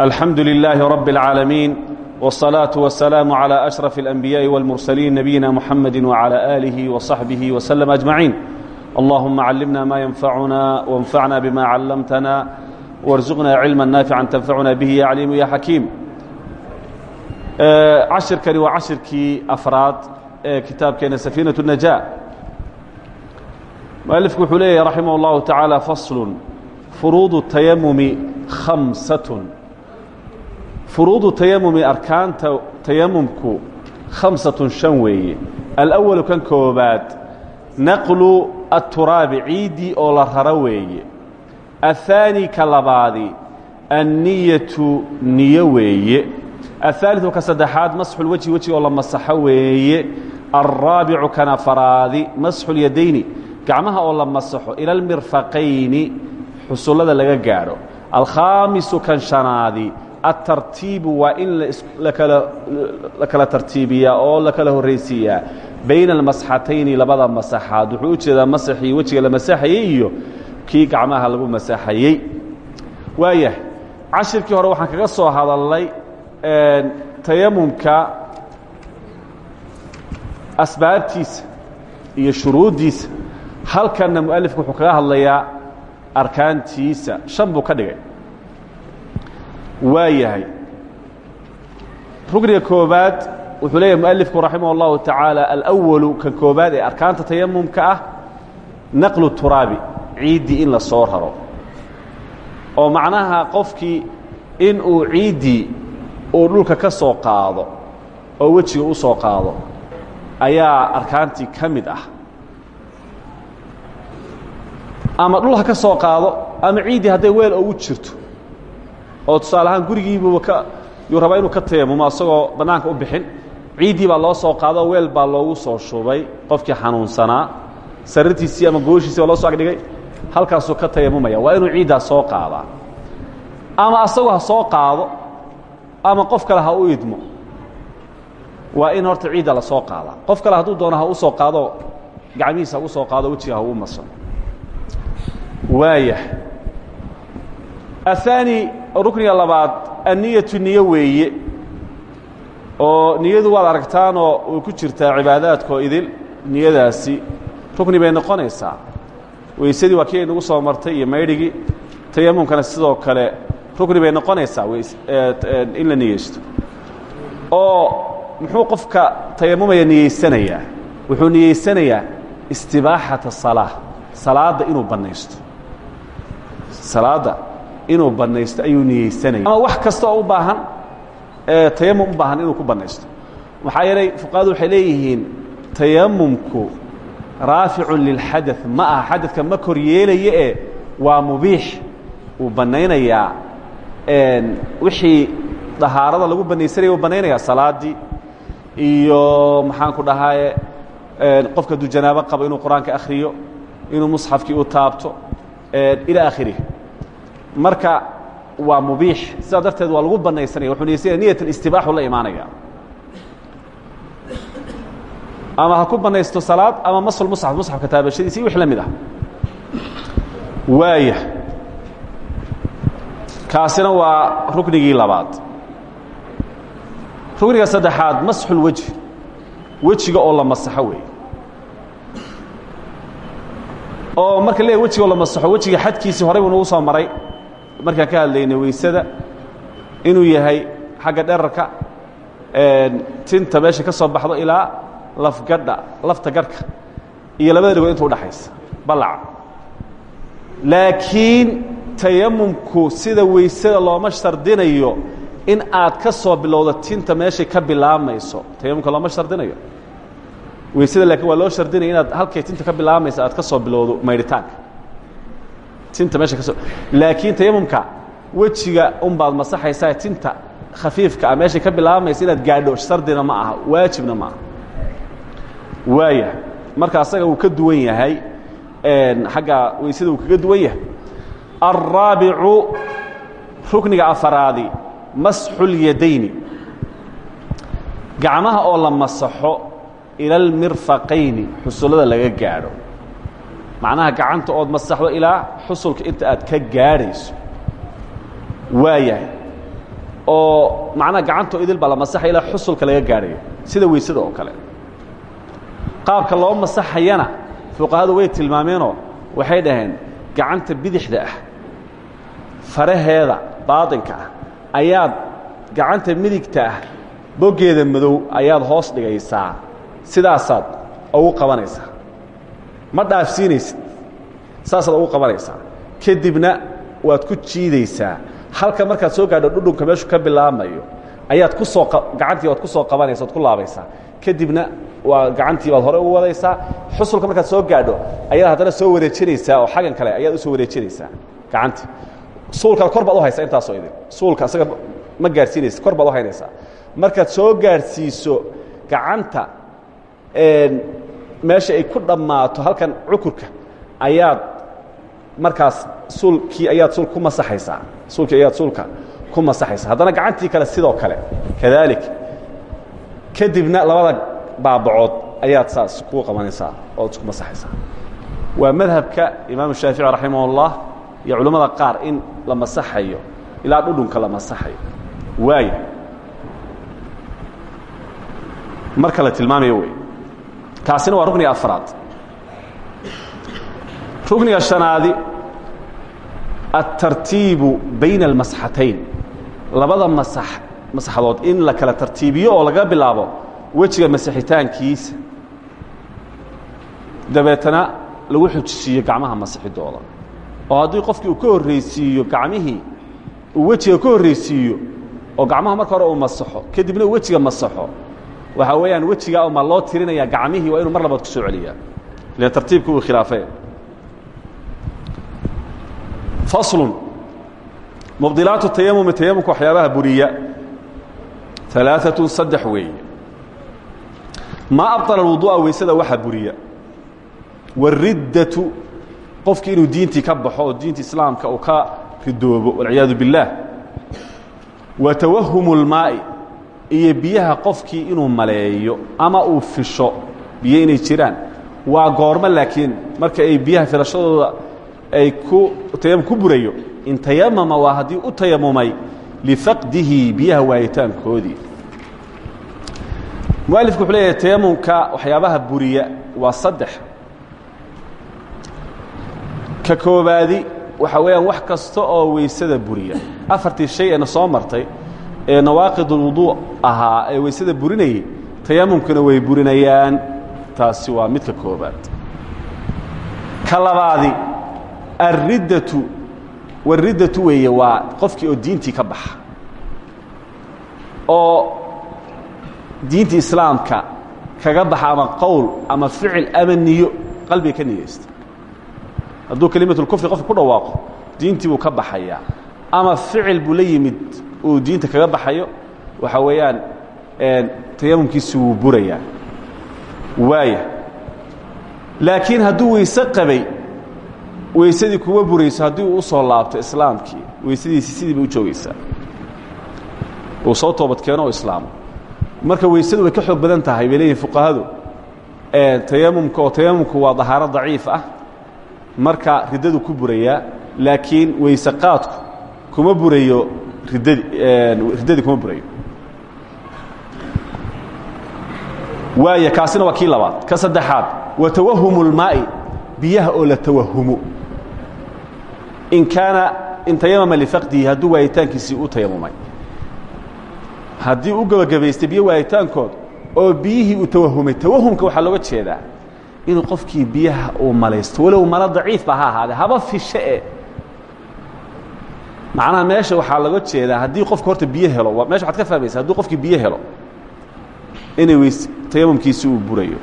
الحمد لله رب العالمين والصلاة والسلام على أشرف الأنبياء والمرسلين نبينا محمد وعلى آله وصحبه وسلم أجمعين اللهم علمنا ما ينفعنا وانفعنا بما علمتنا وارزقنا علما نافعا تنفعنا به يا عليم يا حكيم cashirkani waa cashirkii afraad ee kitaabkeena safiinaة النajاة mualifku wuxuu leeyahy raximah اllahu taعaalى fasl furuudu tayamumi khamsaة furuudu tayamumi arkaanta tayamumku khamsatun shan weeye alأwalu kan koobaad naqlu aلturaabi ciiddii oo la raro weeye aلثaani ka labaadi anniyatu niyo weeye aلثaaliثu ka saddexaad masxulwejhi weji oo la masaxo weeye alraabicu kan afaraadi masxulyadayni gacmaha oo la masaxo ila اlmirfaqayni xusullada laga gaadho alkhaamisu kan shanaadi aلtartiibu waa in la kala tartiibiyaa oo la kala horraysiiyaa bayna almasxatayni labada masaxaad wuxuu u masaxii wejiga la masaxayey iyo kii gacmaha lagu masaxayey waayah cashirkii hore waxaan kaga soo hadalnay tayamumka asbaabtiisa iyo shuruuddiisa halkanna mualifku wuxuu kaga hadlayaa arkaantiisa shan buu ka dhigay waa yahay. Rugniga koobaad wuxuu leeyahy mualifku raximah اllahu tacaala alأwalu kan koobaad ee arkaanta tayamumka ah naqlu turaabi ciiddii in la soo raro. Oo macnaha qofkii in uu ciiddii uu dhulka ka soo qaado oo wejiga u soo qaado ayaa arkaantii ka ah. Ama dhul ka soo qaado ama ciiddii hadday weel ugu jirto oo tusaale ahaan gurigiibuuba ka yuu rabaa inuu ka tayamumo asagoo bannaanka u bixin. Ciiddii baa loo soo qaado weel baa loogu soo shubay. Qofkii xanuunsanaa sariirtiisii ama gooshiisii baa loo soo agdhigay. Halkaasuu ka tayamumaya waa inuu ciiddaa soo qaadaa ama asagu ha soo qaado ama qof kale ha u idmo. Waa in horta ciidda la soo qaadaa qof kale hadduu doono ha u soo qaado gacmihiisa ha u soo qaado wejiga ha uu maso. Waayah aلثaanي rukniga labaad anniyatu niyo weeye oo niyadu waad aragtaanoo way ku jirtaa cibaadaadkoo idil niyadaasi rukni bay noqonaysaa weysadii waa kii ay nagu soo martay iyo maydhigii tayamumkana sidoo kale rukni bay noqonaysaa in la niyeysto oo muxuu qofka tayamumaya niyeysanayaa wuxuu niyeysanayaa istibaaxata salaa salaadda inuu bannaysto salaadda inuu bannaysto ayuu niyeysanaya ama wax kasta oo u baahan tayamum u baahan inuu ku bannaysto. Maxaa yeelay fuqahadu waxay leeyihiin tayamumku raaficun lilxadaث ma aha xadadka ma kor yeelaya ee waa mubiix. Uu bannaynayaa wixii dahaarada lagu bannaysanaya uu bannaynayaa salaaddii iyo maxaan ku dhahaaye qofka hadduu janaabo qabo inuu qur'aanka akhriyo inuu musxafkii u taabto ilى akhirih marka waa mubiix. Sidaa darteed waa lagu banaysanaya wuxuu niyeysanaya niyat اlistibaaxu la imaanaya ama ha ku banaysto salaad ama masl musxaf musxafka taabashadiisa iyo wix la mid ah. Waaya. Kaasina waa ruknigii labaad. Rukniga saddexaad masxu lwejhi wejiga oo la masaxo weeye. Oo marka le wejigo la masaxo wejiga xadkiisii nagu soo maray markaan ka hadlaynay weysada inuu yahay xagga dherarka tinta meesha ka soo baxdo ilaa lafgadha lafta garhka iyo labada dhigood inta udhaxaysa ballaca. Laakiin tayamumku sida weysada looma shardinayo in aad ka soo bilowdo tinta meeshay ka bilaabmayso tayamumka looma shardinayo weysada laakiin waa loo shardinaya inaad halkay tinta ka bilaabaysa aad ka soo bilowdo maydhitaanka tinta meesha ka soo laakiin tayamumka wejiga unbaad masaxaysaa tinta khafiifka ah ka bilaabaysa inaad gaadho shardina ma aha waajibna ma waaya marka asaga uu ka duwan yahay xagga weysada uu kaga duwan yahay. Alraabicu rukniga afaraadi masxulyadayni gacmaha oo la masaxo ila almirfaqayni xusullada laga gaadho macnaha gacanta ood masaxdo ilaa xusulka inta aad ka gaadhayso. Waa yahay oo macnaha gacantoo idil baa la masaxaya ilaa xusulka laga gaadhayo. Sida weysada oo kale. Qaabka loo masaxayana fuqahadu way tilmaameenoo waxay dhaheen gacanta bidixda ah faraheeda baaطinka ah ayaad gacanta midigta ah boggeeda madow ayaad hoos dhigaysaa. Sidaasaad ugu qabanaysaa ma dhaafsiinaysid saasaad ugu qabanaysaa. Kadibna waad ku jiidaysaa. Halka markaad soo gaadho dhudhunka meeshu ka bilaabmayo ayaad ku soo gacantii waad ku soo qabanaysa ad ku laabaysaa. Kadibna waa gacantii baad hore ugu wadaysaa. Xusulka markaad soo gaadho ayaad haddana soo wareejinaysaa oo xaggan kale ayaad u soo wareejinaysaa. Gacantii. Suulkaad kor baad u haysaa intaasoo idin. Suulka isaga ma gaadhsiinaysa kor baad u haynaysaa. Markaad soo gaadhsiiso gacanta meesha ay ku dhammaato halkan cukurka ayaad markaas suulkii ayaad suul ku masaxaysaa suulkii ayaad suulka ku masaxaysaa. Haddana gacantii kale sidoo kale kadalik. Kadibna labada baabacood ayaad saas kugu qabanaysaa ood isku masaxaysaa. Waa madhabka imaamu shaafici raximah اllah iyo culimmada qaar in la masaxayo ilaa dhudhunka la masaxayo. Waaya marka la tilmaamayo wey kaasina waa rukniga afraad rukniga شhanaadi الtartiibu bayna اlmasxatayn labada masax masaxdood in la kala tartiibiyo oo laga bilaabo wejiga masixitaankiisa dabeetana lagu xujisiiyo gacmaha masixidooda oo haddii qofkii uu ka horraysiiyo gacmihii uu wejiga ka horraysiiyo oo gacmaha marka hore uu masaxo kadibna uu wejiga masaxo waxaa weeyaan wejigaa uma loo tirinaya gacmihii waa inuu mar labaad ku soo celiyaa ilan tartiibka uu khilaafee faslun mubdilaatu tayamumi tayamumka waxyaabaha buriya alaaatun saddex weeye maa abطala alwuduu'a weysada waxaa buriya wariddatu qofkii inuu diintii ka baxo oo diinta islaamka uu ka ridoobo walciyaadu biاllaah wa tawahumu اlmaa'i iyo biyaha qofkii inuu maleeyo ama uu fisho biyo inay jiraan waa goormo laakiin marka ay biyaha filashadooda ay ku tayamum ku burayo in tayamama waa haddii u tayamumay lifaqdihi biyaha waayitaankoodii. Mualifku wuxuu leeyahay tayamumka waxyaabaha buriya waa saddex. Ka koobaadi waxa weeyaan wax kasta oo weysada buriya. Afartii shay eena soo martay ee nawaaqid ulwuduu ahaa ee weysada burinayay tayamumkuna way burinayaan. Taasi waa midka koobaad ka labaadi alriddatu wariddatu weeye waa qofkii oo diintii ka baxa oo diinta islaamka kaga baxa ama qowl ama ficil ama niyo qalbiga ka niyeysta. Hadduu kelimatulkufri qofka ku dhawaaqo diintii buu ka baxayaa ama ficil buu uu diinta kaga baxayo waxa weeyaan tayamumkiisi wuu burayaa. Waaya laakiin hadduu weyse qabay weysadii kuma burayso haddii uu u soo laabto islaamkii weysadiisi sidii bay u joogaysaa uu soo toobad keeno oo islaamo. Marka weysadu way ka xoog badan tahay bay leeyihiin fuqahadu. Tayamumka oo tayamumku waa dahaaro daciif ah. Marka riddadu ku burayaa laakiin weyse qaadku kuma burayo riddadi riddadii kuma burayo waaya kaasina waa kii labaad. Ka saddexaad wa tawahumu اlmaa'i biyaha oo la tawahumo in kaana in tayamama lifaqdihi hadduu waayitaankiisii u tayamumay haddii u gebagabaystay biyo waayitaankood oo biyihii uu tawahumay tawahumka waxaa looga jeedaa inuu qofkii biyaha uu malaysto. Walow malo daciif ba ha ahaadee haba fishe e macnaha meesha waxaa looga jeedaa haddii qofku horta biyo helo. Mesha waxad ka fahmaysa hadduu qofkii biyo helo inay weys tayamumkiisi uu burayo.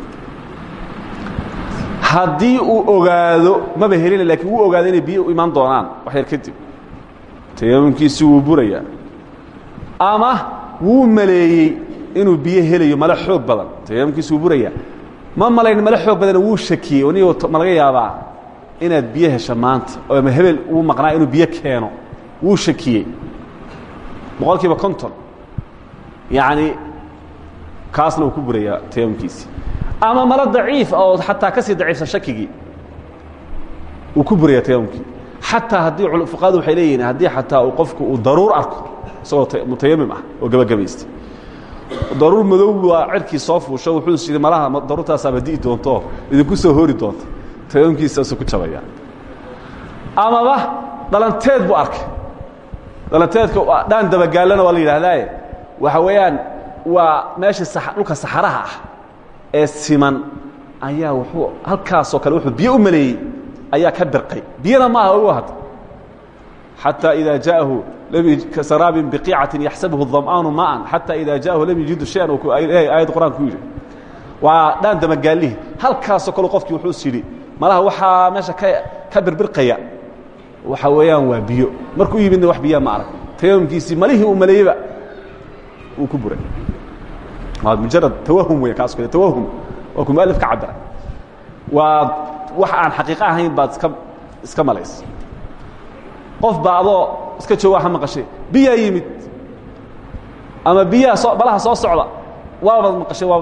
Haddii uu ogaado maba helina laakiin wuu ogaado inay biyo u imaan doonaan wax yar kadib. Tayamumkiisi wuu burayaa. Ama wuu maleeyey inuu biyo helayo male xoog badan tayamumkiisi wuu burayaa. Ma malayn male xoog badana wuu shakiyey. O nigo ma laga yaabaa inaad biyo hesho maanta oo ama hebel uu maqnaa inuu biyo keeno wuu shakiyey. Boqol kiiba konton. Yacni kaasna uu ku burayaa tayamumkiisii ama malo daciif oo xataa ka sii daciifsan shakigii uu ku buraya tayamumkii xataa haddii fuqahadu waxay leeyihiin haddii xataa uu qofku uu daruur arko isagoo mutayamim ah oo gebagabaystay daruur madow waa cerkii soo fuusho wuxuu is yidhi malaha daruurtaasaaba di'i doonto idinku soo hori doonta. Tayamumkiisaasu ku jabaya amaba dhalanteed buu arkay dhalanteedka dhaan dabagaallana waa la yidhaahdaaye waxa weeyaan waa meeshii dhulka saxaraha ah ee siman ayaa wuxuu halkaasoo kale wuxuu biyo u maleeyey ayaa ka birqay biyana ma aha ogu hadda xatى إida jaءahu kasaraabin bqiicaةi yaxsabuhu الضam'aanu maءan xatى ida jaءahu lam yajidu شhayan aayad quraan ku yidhi waa dhaan damagaalihi halkaasoo kale qofkii wuxuu is yidhi malaha waxaa meesha ka ka birbirqaya waxa weeyaan waa biyo. Markuu yimidna wax biyaa ma arag. Tayamumkiisii malihii uu maleeyeyba uu ku buray. Mujarad tawahum weya kaas kale tawahum. Waa ku mualif ka cabira waa wax aan xaqiiqo ahayn baad iska iska malaysa qof baa adoo iska jooga waxa maqashay. Biyaa yimid. Ama biyaha soo balaha soo socda waabaad maqashay waa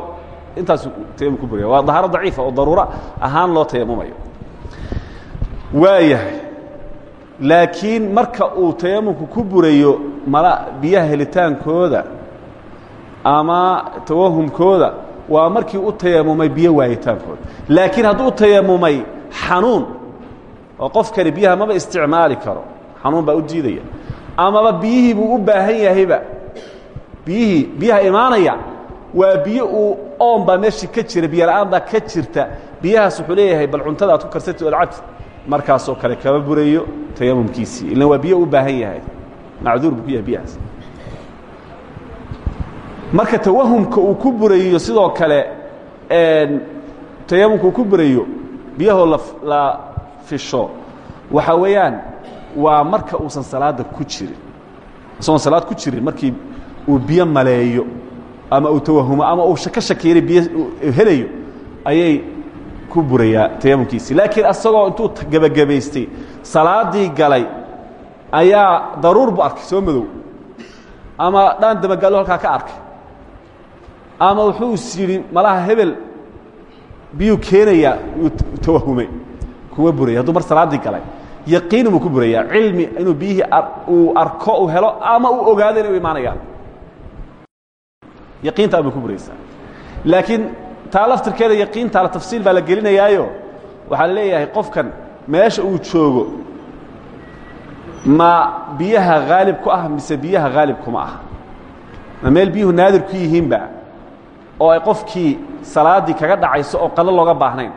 intaasu tayamum ku buraya waa dahaaro daciifa oo daruuro ahaan loo tayamumayo waayahay laakiin marka uu tayamumku ku burayo mala biyaha helitaankooda ama tawahumkooda waa markii u tayamumay biyo waayitaankooda. Laakiin hadduu tayamumay xanuun oo qofkani biyaha maba isticmaali karo xanuun baa u diidaya amaba biyihii buu u baahan yahayba biyihii biyaha imaanaya waa biyo uu oon baa meeshii ka jira biyo la'aan baa ka jirta. Biyahaas wuxuu leeyahay bal cuntada aad ku karsatid ood cabti markaasoo kale kama burayo tayamumkiisii ilan waa biyo u baahan yahay. Macduur buu ku yahay biyahaas. Marka tawahumka uu ku burayo sidoo kale tayamumka uu ku burayo biyahoo la fisho waxa weeyaan waa marka uusan salaada ku jirin. Isagoon salaad ku jirin markii uu biyo maleeyo ama uu tawahumo ama uu ka shakiinay biyo helayo ayay ku burayaa tayamumkiisii laakiin asagoo intuu gebagabaystay salaadii galay ayaa daruur bu arkay soo madow. Ama dhaan damagaalo halkaa ka arkay. Ama wuxuu is yidhi malaha hebel biyuu keenayaa uu tawahumay. Kuwa buraya hadduu mar salaaddii galay yaqiin buu ku burayaa cilmi inuu biyihii uu arko uu helo ama uu ogaado inay u imaanayaan yaqiintaa bay ku buraysaa laakiin taa laftirkeeda yaqiintaa la tafsiil baa la gelinayaayo. Waxaa la leeyahay qofkan meesha uu joogo ma biyaha haalib ku ah mise biyaha haalib kuma ah ma meel biyuhu naadir ku yihiinba? Oo ay qofkii salaaddii kaga dhacayso oo qalo looga baahnayn?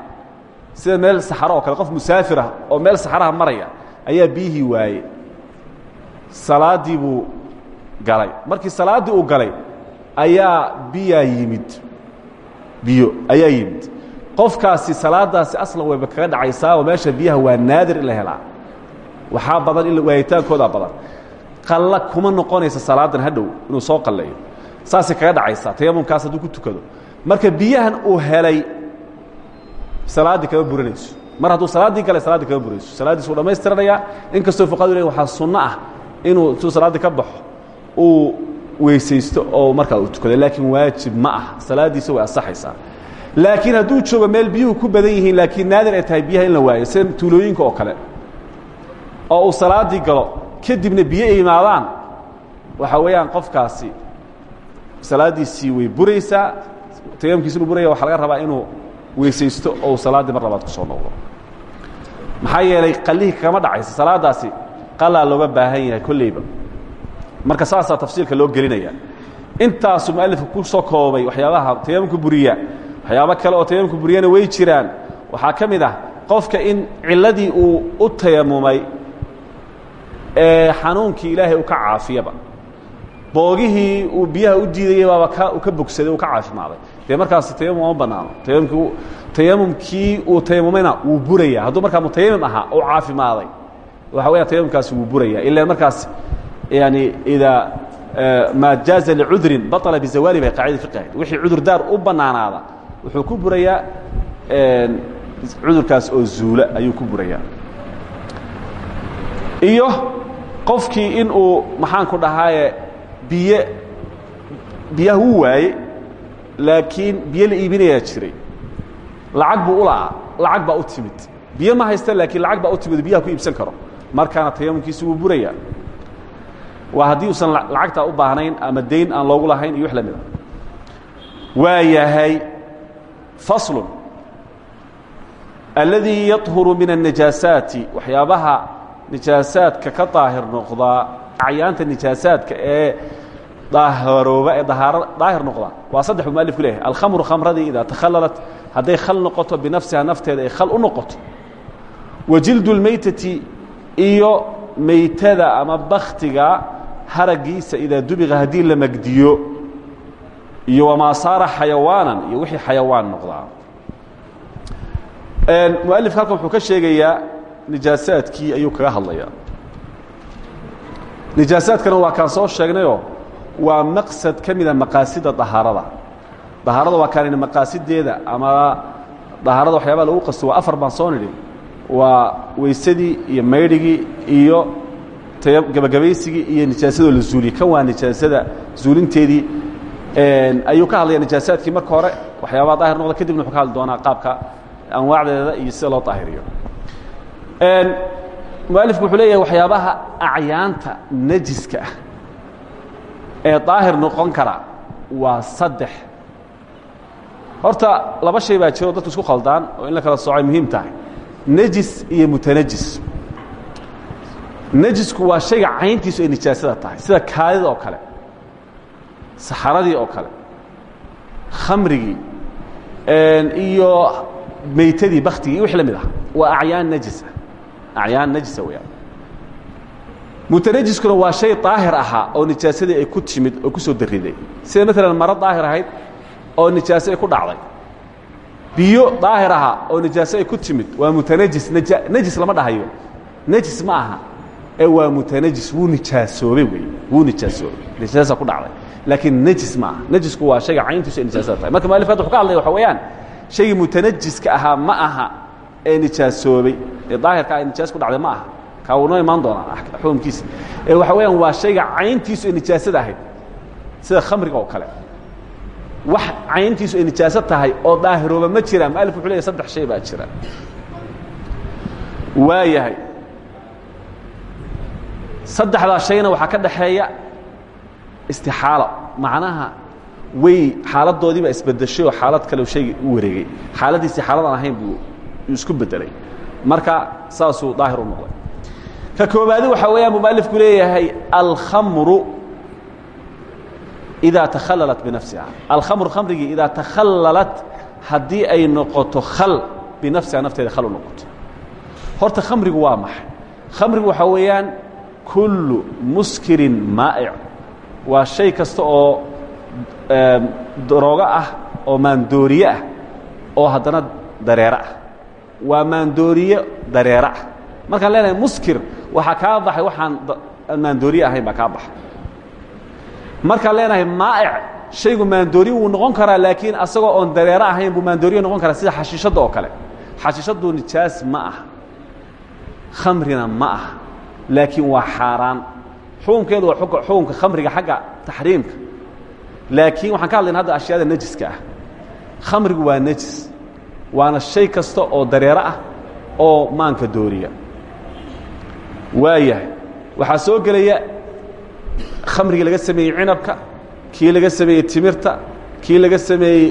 Sida meel saxaro oo kale qof musaafir ah oo meel saxaraha maraya ayaa biyihii waaye. Salaaddii buu galay. Markii salaaddii uu galay ayaa biyaa yimid biyo ayaa yimid. Qofkaasi salaadaasi aslan wayba kaga dhacaysaa meesha biyaha waa naadir in la helaa. Waxaa badan in waayitaankoodaa badan. Qalla kuma noqonaysa salaadan hadhow inuu soo qalleeyo. Saasay kaga dhacaysaa tayamumkaas hadduu ku tukado. Marka biyahan uu helay salaaddii kama buranayso mar hadduu salaaddii galay salaaddii kama burayso salaaddiis uu dhammaystiranayaa in kastoo fuqadu le waxaa sunno ah inuu intuu salaaddii ka baxo uu weysaysto oo markaa uu tukado laakiin waajib ma ah. Salaaddiisa way asaxaysaa laakiin hadduu joogo meel biyuhu ku badan yihiin laakiin naadir ay tahay biyaha in la waayo sida tuulooyinka oo kale oo uu salaaddii galo kadibna biyo ay imaadaan waxa weeyaan qofkaasi salaaddiisii way buraysaa tayamkiisi inuu buraya waxa laga rabaa inuu weysaysto oo salaaddii mar labaad ku soo noqdo. Maxaa yeelay qalihii kagama dhacaysa salaaddaasi qalaa looga baahan yahay kolleyba marka saasaa tafsiilka loo gelinaya. Intaasu mualifka ku soo koobay waxyaabaha tayamumka buriya waxyaabo kale oo tayamumka buriyana way jiraan. Waxaa ka mid ah qofka in cilladii uu u tayamumay ee xanuunkii ilaahay uu ka caafiyaba. Boogihii uu biyaha u diidayay baaba ka ka bogsaday uu ka caafimaaday dee markaasi tayamum ma bannaano. Tayamumkii tayamumkii uu tayamumayna wuu buraya hadduu markaa mutayamim ahaa oo caafimaaday waxa weya tayamumkaasi wuu buraya ila markaas yani idaa maa jaaza licudrin baطla bizawaali bay qaacida fiqi ahayd. Wixii cudurdaar u bannaanaada wuxuu ku burayaa cudurkaas oo zuula ayuu ku burayaa. Iyo qofkii in uu maxaan ku dhahaaye biyo biyaha wuu waaye laakiin biyo la iibinayaa jiray. Lacag buu u la'aa lacag baa u timid. Biyo ma haysta laakiin lacag baa u timid biyaha ku iibsan karo. Markaana tayamumkiisi wuu burayaa waa haddii usan lacagtaa u baahnayn ama dayn aan loogu lahayn iyo wax la mida ah. waa yahay faslun alladii yadhuru min annajaasaati waxyaabaha nijaasaadka ka daahir noqdaa acyaanta nijaasaadka ee daahirooba ee dahaaro daahir noqda. Waa saddex buu mualif ku leeyahay. Alkhamru khamradii takhallalat hadday khal noqoto binafsiha nafteeda khal u wa jildu lmeytati iyo meytada ama baktiga haragiisa idaa dubiqa haddii la magdiyo iyo wamaa saara xayawaanan iyo wixii xayawaan noqdaa. Mualifka halkan wuxuu ka sheegayaa nijaasaadkii ayuu kaga hadlayaa. Nijaasaadkana waa kaan soo sheegnayoo waa maqsad ka mida maqaasida dahaarada. Dahaarada waa kaanina maqaasideeda ama dahaarada waxyaabaa lagu qasto waa afar baan soo nidhi. Waa weysadii iyo maydhigii iyo gebagabaysigii iyo nijaasadoo la zuuliyey. Kan waa nijaasada zuulinteedii ayuu ka hadlaya nijaasaadkii marka hore. Waxyaabaha daahir noqda kadibna wuxuu ka hadli doonaa qaabka anwaacdeeda iyo sida loo daahiriyo. Mualifku wuxuu leeyahay waxyaabaha acyaanta nejiska ah ee daahir noqon kara waa saddex. Horta laba shay baa jiro dadku isku khaldaan oo in la kala soocay muhiim tahay nejis iyo mutanajis nejisku waa shayga cayntiisu ay nijaasada tahay sida kaadida oo kale saxaradii oo kale khamrigii iyo meytadii baktigii wixii la mid ah. Waa acyaan najisa acyaan najisa weyaan mutanajiskuna waa shay daahir ahaa oo nijaasadii ay ku timid oo ku soo dariday sida maalan maro daahir ahayd oo nijaaso ay ku dhacday. Biyo daahir ahaa oo nijaaso ay ku timid. Waa mutanajis nejis lama dhahayo. Nejis ma aha ee waa mutanajis wuu nijaasoobey wey wuu nijaasoobey nijaasa ku dhacday. Laakiin nejis ma aha. Nejisku waa shayga cayntiisu ay nijaasada tahay. Marka mualifka hadda wuxuu ka hadlaya waxa weeyaan shaygii mutanajiska ahaa ma aha ee nijaasoobey ee daahirka ay nijaas ku dhacday ma aha. Kaa wuu noo imaan doonaa xukumkiisa. Ee waxa weeyaan waa shayga cayntiisu ay nijaasada ahayd. Sida khamriga oo kale. Wax cayntiisu ay nijaaso tahay oo daahirooba ma jiraan. Mualif wuxuu leeyahy saddex shay baa jira. Waa yahay saddexdaa shayna waxaa ka dhaxeeya istixaalo. Macnaha way xaaladoodiiba isbedeshay oo xaalad kale shayga u wareegay. Xaaladiisii xaaladaan ahayn buu isku bedelay marka saasuu daahir u noqday. Ka koobaadi waxaa weeyaan buu mualifku leeyahay alkhamru idaa takhalalat binafsiha. Alkhamru khamrigii idaa takhallalat haddii ay noqoto khal binafsiha nafteeda khal u noqoto. Horta khamrigu waa maxay? Khamrigu waxaa weeyaan kullu muskirin maa'ic. Waa shay kasta oo daroogo ah oo maandooriye ah oo haddana dareero ah. Waa maandooriye dareero ah. Markaan leenahay muskir waxaa kaa baxay waxaan maandooriye ahayn baa kaa baxay. Markaan leenahay maa'ic shaygu maandooriye wuu noqon karaa laakiin asagoo oon dareero ahayn buu maandooriye noqon karaa sida xashiishadda oo kale. Xashiishaddu nijaas ma ah khamrina ma ah laakiin waa xaaraan. Xukunkeedu waa xukunka khamriga xagga taxriimka. Laakiin waxaan ka hadlayna hadda ashyaada nejiska ah. Khamrigu waa nejis waana shay kasta oo dareero ah oo maanka dooriya. Waa yahay waxaa soo gelaya khamrigii laga sameeyey cinabka kii laga sameeyey timirta kii laga sameeyey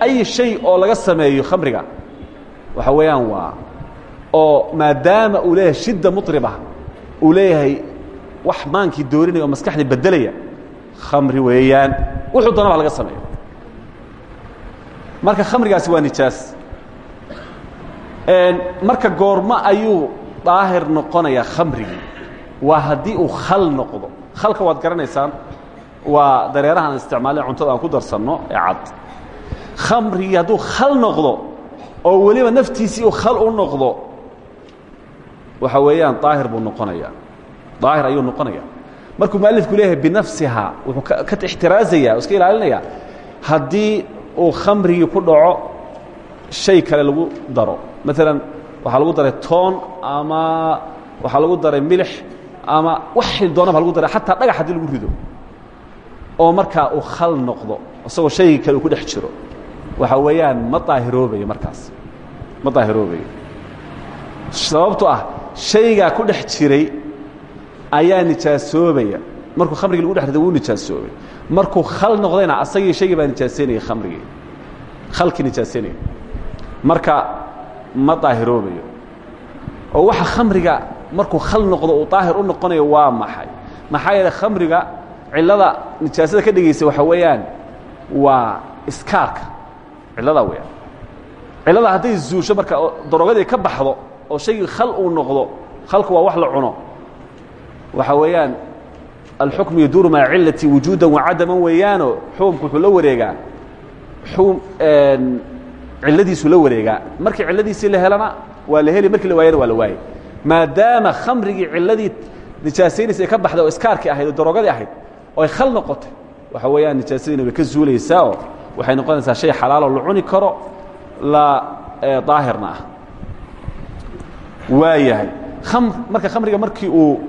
ay shay oo laga sameeyo khamriga. Waxa weeyaan waa oo maadaama uu leeyahay shidda muطriba uu leeyahay wax maankii doorinaya oo maskaxdii bedelaya khamri weeyaan. Wuxuu doonaba laga sameeyo. Marka khamrigaasi waa nijaas. Marka goormo ayuu daahir noqonayaa khamrigii. Waa haddii uu khal noqdo. Khalka waad garanaysaan waa dareerahaan isticmaalin cuntada aan ku darsanno ee cad. Khamrigii hadduu khal noqdo oo weliba naftiisii uu khal u noqdo waxa weeyaan daahir buu noqonaya daahir ayuu noqonaya markuu mualifku leeyahay binafsiha wuxuu ka ixtiraazaya iska ilaalinaya haddii uu khamrigii ku dhaco shay kale lagu daro. Maalan waxaa lagu daray toon ama waxaa lagu daray milix ama waxi doonaba lagu daray. Xataa dhagax haddii lagu rido. Oo markaa uu khal noqdo isagoo shaygii kale uu ku dhex jiro. Waxa weeyaan ma daahiroobayo markaas. Ma daahiroobayo sababto ah shaygaa ku dhex jiray ayaa nijaasoobaya. Markuu khamrigii lagu dhex riday wuu nijaasoobay. Markuu khal noqdayna asagii shaygii baa nijaasaynaya khamrigii. Khalkii nijaasaynaya marka ma daahiroobayo. Oo waxa khamriga markuu khal noqdo uu daahir u noqonayo waa maxay? Maxaa yeele khamriga cillada nijaasada ka dhigaysa waxa weeyaan waa iskaarka. Cilladaa weyaan cillada hadday zuusho marka darogadii ka baxdo oo shaygii khal uu noqdo khalku waa wax la cuno. Waxa weeyaan alxukmu yaduuru maca cilati wujuudan wacadaman weeyaano xukumku wuxuu la wareegaa. Xukm cilladiisuu la wareegaa. Markii cilladiisii la helana waa la heli markii la waayana waa la waayey maadaama khamrigii cilladii nijaasaynaysa ay ka baxday oo iskaarkii ahayd oo darogadii ahayd oo ay khal noqotay waxa weeyaan nijaasadiina way ka zuulaysaa oo waxay noqonaysaa shay xalaaloo la cuni karo la daahirna ah waa yahay. Marka khamriga markii uu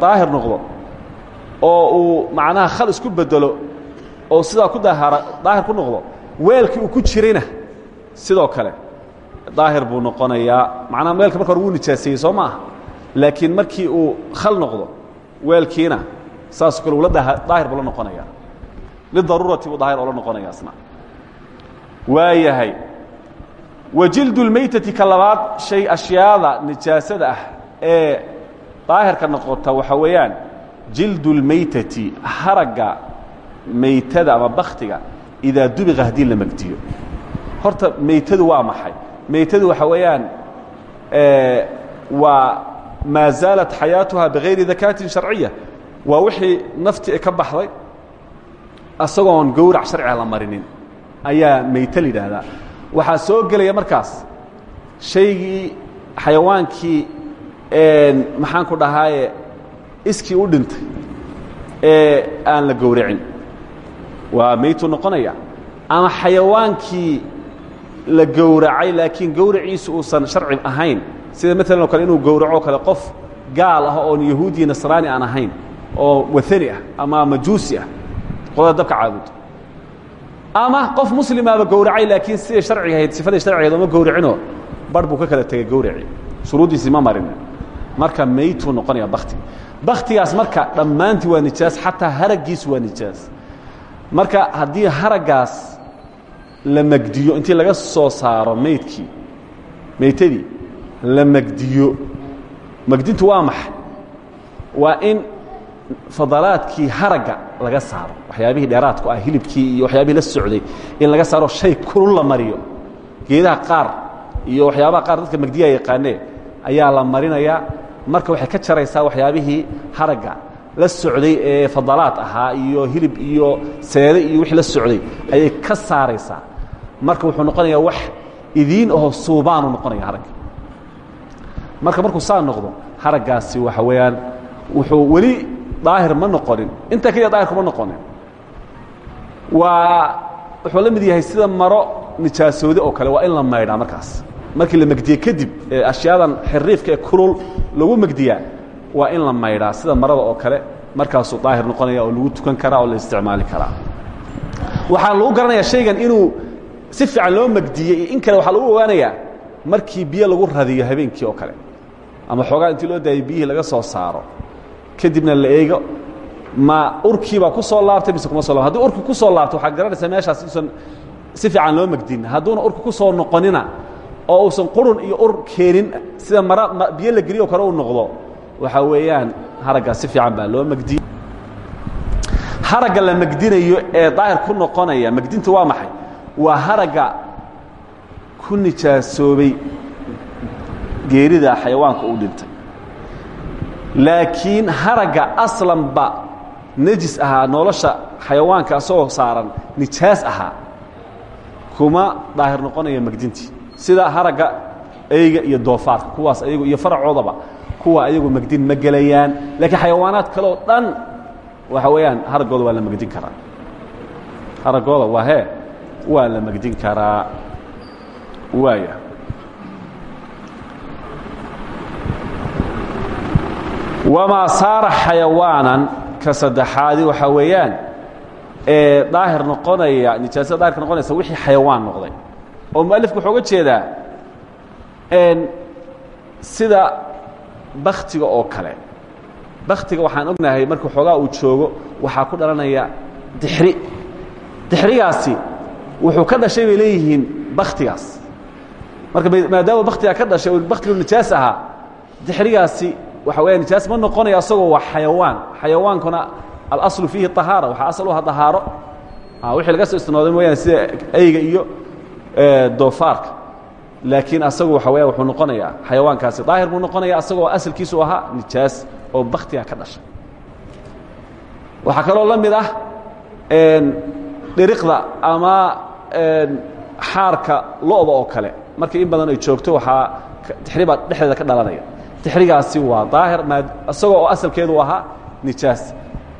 daahir noqdo oo uu macnaha khal isku bedelo oo sidaa ku daahara daahir ku noqdo weelkii uu ku jirayna sidoo kale daahir buu noqonayaa. Macnaha weelka marka hore wuu nijaaseeyey soo ma aha laakiin markii uu khal noqdo weelkiina saasoo kale ula daahir buu la noqonaya lidaruurati buu daahir oola noqonaya asna waa yahay wa jildu lmaytati ka labaad shay ashyaada nijaasada ah ee daahirka noqota waxa weeyaan jildu lmaytati haragga maytada ama baktiga idaa dubiqa haddii la megdiyo horta maytadu waa maxay? Maytadu waxa weeyaan waa maa zaalat xayaatuha bigayri dakaatin sharciya waa wixii nafti ka baxday asagoon gowrac sharciga la marinin. Ayaa mayte la yidhaahdaa waxaa soo gelaya markaas shaygii xayawaankii maxaan ku dhahaaye iskii u dhintay ee aan la gowracin. Waa maytu noqonaya. Ama xayawaankii la gowracay laakiin gowraciisu uusan sharci ahayn. Sida maalan kale inuu gowraco kale qof gaal ah oon yahuudiya nasraani aan ahayn oo waani ah ama majuusi ah qolada dabka caabudo ama qof muslimaaba gowracay laakiin siday sharciga ahayd sifadii sharcigahayd ooma gowracinoo bar buu ka kala tegay gowraci. Shuruuddiisii ma marin marka maytuu noqonaya bakti baktigaas marka dhammaantii waa nijaas xataa haraggiisu waa nijaas. Marka haddii haraggaas la megdiyo intii laga soo saaro maydkii maytadii la megdiyo megdintu waa maxay? Waa in fadalaadkii haragga laga saaro. Waxyaabihii dheeraadku ah hilibkii iyo waxyaabihii la socday in laga saaro shay kulul la mariyo. Geedaha qaar iyo waxyaabaha qaar dadka megdiyaa yaqaanee ayaa la marinayaa marka waxay ka jaraysaa waxyaabihii haragga la socday ee fadalaad ahaa iyo hilib iyo seede iyo wixii la socday ayay ka saaraysaa. Marka wuxuu noqonayaa wax idiin aho suubaanu noqonaya haragga. Marka markuu saa noqdo haraggaasi waxa weeyaan wuxuu weli daahir ma noqonin. Intaa keliya daahir kuma noqonin. Waa wuxuu la mid yahay sida maro nijaasoode oo kale waa in la maydhaa markaas. Markii la megdiye kadib ee ashyaadan xiriifka ee kulul lagu megdiyaa waa in la maydhaa sida marada oo kale markaasuu daahir noqonaya oo lagu tukan karaa oo la isticmaali karaa. Waxaa lagu garanayaa shaygan inuu si fiican loo megdiyey in kale waxaa lagu ogaanayaa markii biyo lagu radiyo habeenkii oo kale. Ama xoogaa intii loo daayay biyihii laga soo saaro kadibna la eego ma urkiibaa ku soo laabtay mise kuma so haddii urki ku soo laabto waxaad garanaysaa meeshaas iuusan si fiican loo megdin hadduuna urki ku soo noqonina oo uusan qurun iyo ur keenin sida mara biyo la geliyo kale uu noqdo waxaa weeyaan haraggaa si fiican baa loo megdiyey haragga la megdinayo ee daahir ku noqonaya megdintu waa maxay? Waa haragga ku nijaasoobay geerida xayawaanka uu dhintay laakiin haragga aslanba nejis ahaa nolosha xayawaanka asagoo saaran nijaas ahaa kuma daahir noqonaya megdintii sida haragga eyga iyo doofaarka kuwaas ayagu iyo faracoodaba kuwa ayagu megdin ma gelayaan. Laakiin xayawaanaad kale oo dhan waxa weeyaan haraggooda waa la megdin karaa. Haraggooda waa hee waa la megdin karaa. Waaya wamaa saara xayawaanan ka saddexaadi waxaa weeyaan ee daahir noqonaya nijaasada daahirka noqonaysa wixii xayawaan noqday oo mualifku wuxuu uga jeedaa sida baktiga oo kale baktiga waxaan ognahay marka xoogaa uu joogo waxaa ku dhalanaya dixri dixrigaasi wuxuu ka dhashay bay leeyihiin baktigaas marka maadaama baktigaa ka dhashay oo baktigu nijaas ahaa dixrigaasi waxa weya nijaas ma noqonayo asagoo waa xayawaan. Xayawaankuna alaslu fiihi طahaara waxaa asal u aha dahaaro wixii laga soo istinooday mooyaane sida eyga iyo doofaarka. Laakiin asagu waxa weya wuxuu noqonayaa xayawaankaasi. Daahir buu noqonaya asagoo asalkiisu ahaa nijaas oo baktiga ka dhashay waxaa kaloo la mid ah dhiriqda ama xaarka lo'da oo kale. Markii in badan ay joogto waxaa tixribaa dhexdeeda ka dhalanaya tixrigaasi waa daahir isagoo oo asalkeedu ahaa nijaas.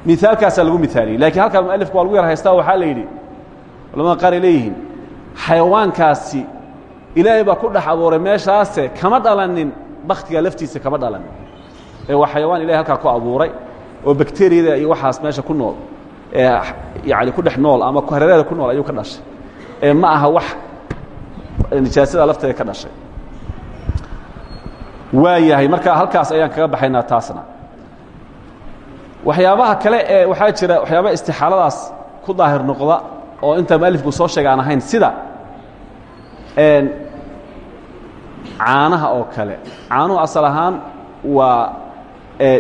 Miaalkaasaa lagu miaaliyey lakiin halkaa mualifka waa lagu yar haystaa waxaa la yidhi culamada qaar ay leeyihiin xayawaankaasi ilaahay baa ku dhex abuuray meeshaase kama dhalanin baktiga laftiisa kama dhalanin. Ee waa xayawaan ilahay halkaa ku abuuray oo bakteriyada iyo waxaas meesha ku nool yani ku dhex nool ama hareerada ku nool ayuu ka dhashay. Ee ma aha wax nijaasada lafteeda ka dhashay waa yahay. Marka halkaas ayaan kaga baxaynaa taasna. Waxyaabaha kale ee waxaa jira waxyaaba istixaaladaas ku daahir noqda oo inta mualifku soo sheega aan ahayn sida caanaha oo kale. Caanuhu asal ahaan waa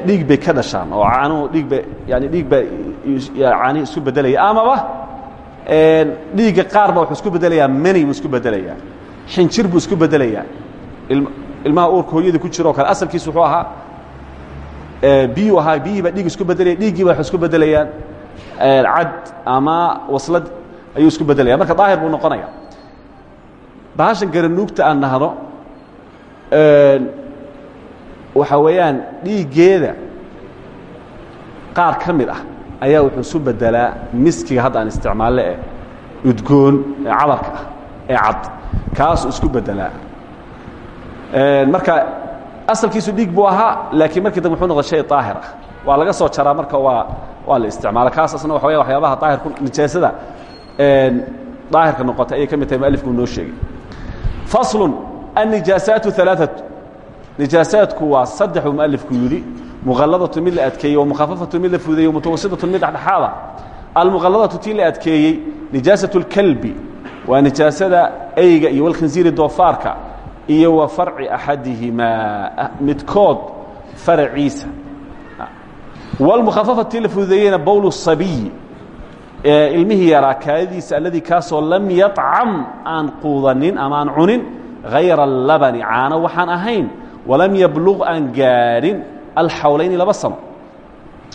dhiig bay ka dhashaan oo caanuhu dhiig ba yani dhiig ba caanihi isku bedelaya amaba dhiigga qaar ba wuxuu isku bedelayaa mani buu isku bedelayaa xinjir buu isku bedelayaa ilmaha uurka hooyada ku jiro o kale. Asalkiisu wuxuu ahaa biyuu ahaa biyihii baa dhiig isku bedelaya dhiiggii ba waxay isku bedelayaan cad ama waslad ayuu isku bedelaya marka daahir buu noqonaya bahashan garanuugta aan dhahno waxa weeyaan dhiiggeeda qaar ka mid ah ayaa wuxuu isu bedelaa miskiga hadda aan isticmaalle eh udgoon ee cadarka ah ee cad. Kaasuu isku bedelaa marka asalkiisu dhiig buu ahaa laakiin markii dambe wuxuu noqday shay daahir ah. Waa laga soo jaraa marka waa waa la isticmaala. Kaas asna waxa weya waxyaabaha daahirku nijaasada daahirka noqotay ayay ka mid tahay mualifku noo sheegay. Faslun annijaasaatu alaaatu nijaasaadku waa saddexuu mualifku yidhi muqalladatu mid la adkeeyey wamukhafafatu mid la fudeeyey mutawasitatu mid dhexdhexaada. Almuqalladatu tii la adkeeyey nijaasatu اlkalbi waa nijaasada eyga iyo walkhinsiiri doofaarka iyo wa farci axadihimaa midkood faraciisa wاlmukhafafatu tii la fududeeyeyna bowl sabiyi ilmihii yaraa kaadidiisa alladii kaasoo lam yacam aan quudanin ama aan cunin hayra اlabani caano waxaan ahayn walam yabluq aan gaadhin alxawlayni laba sano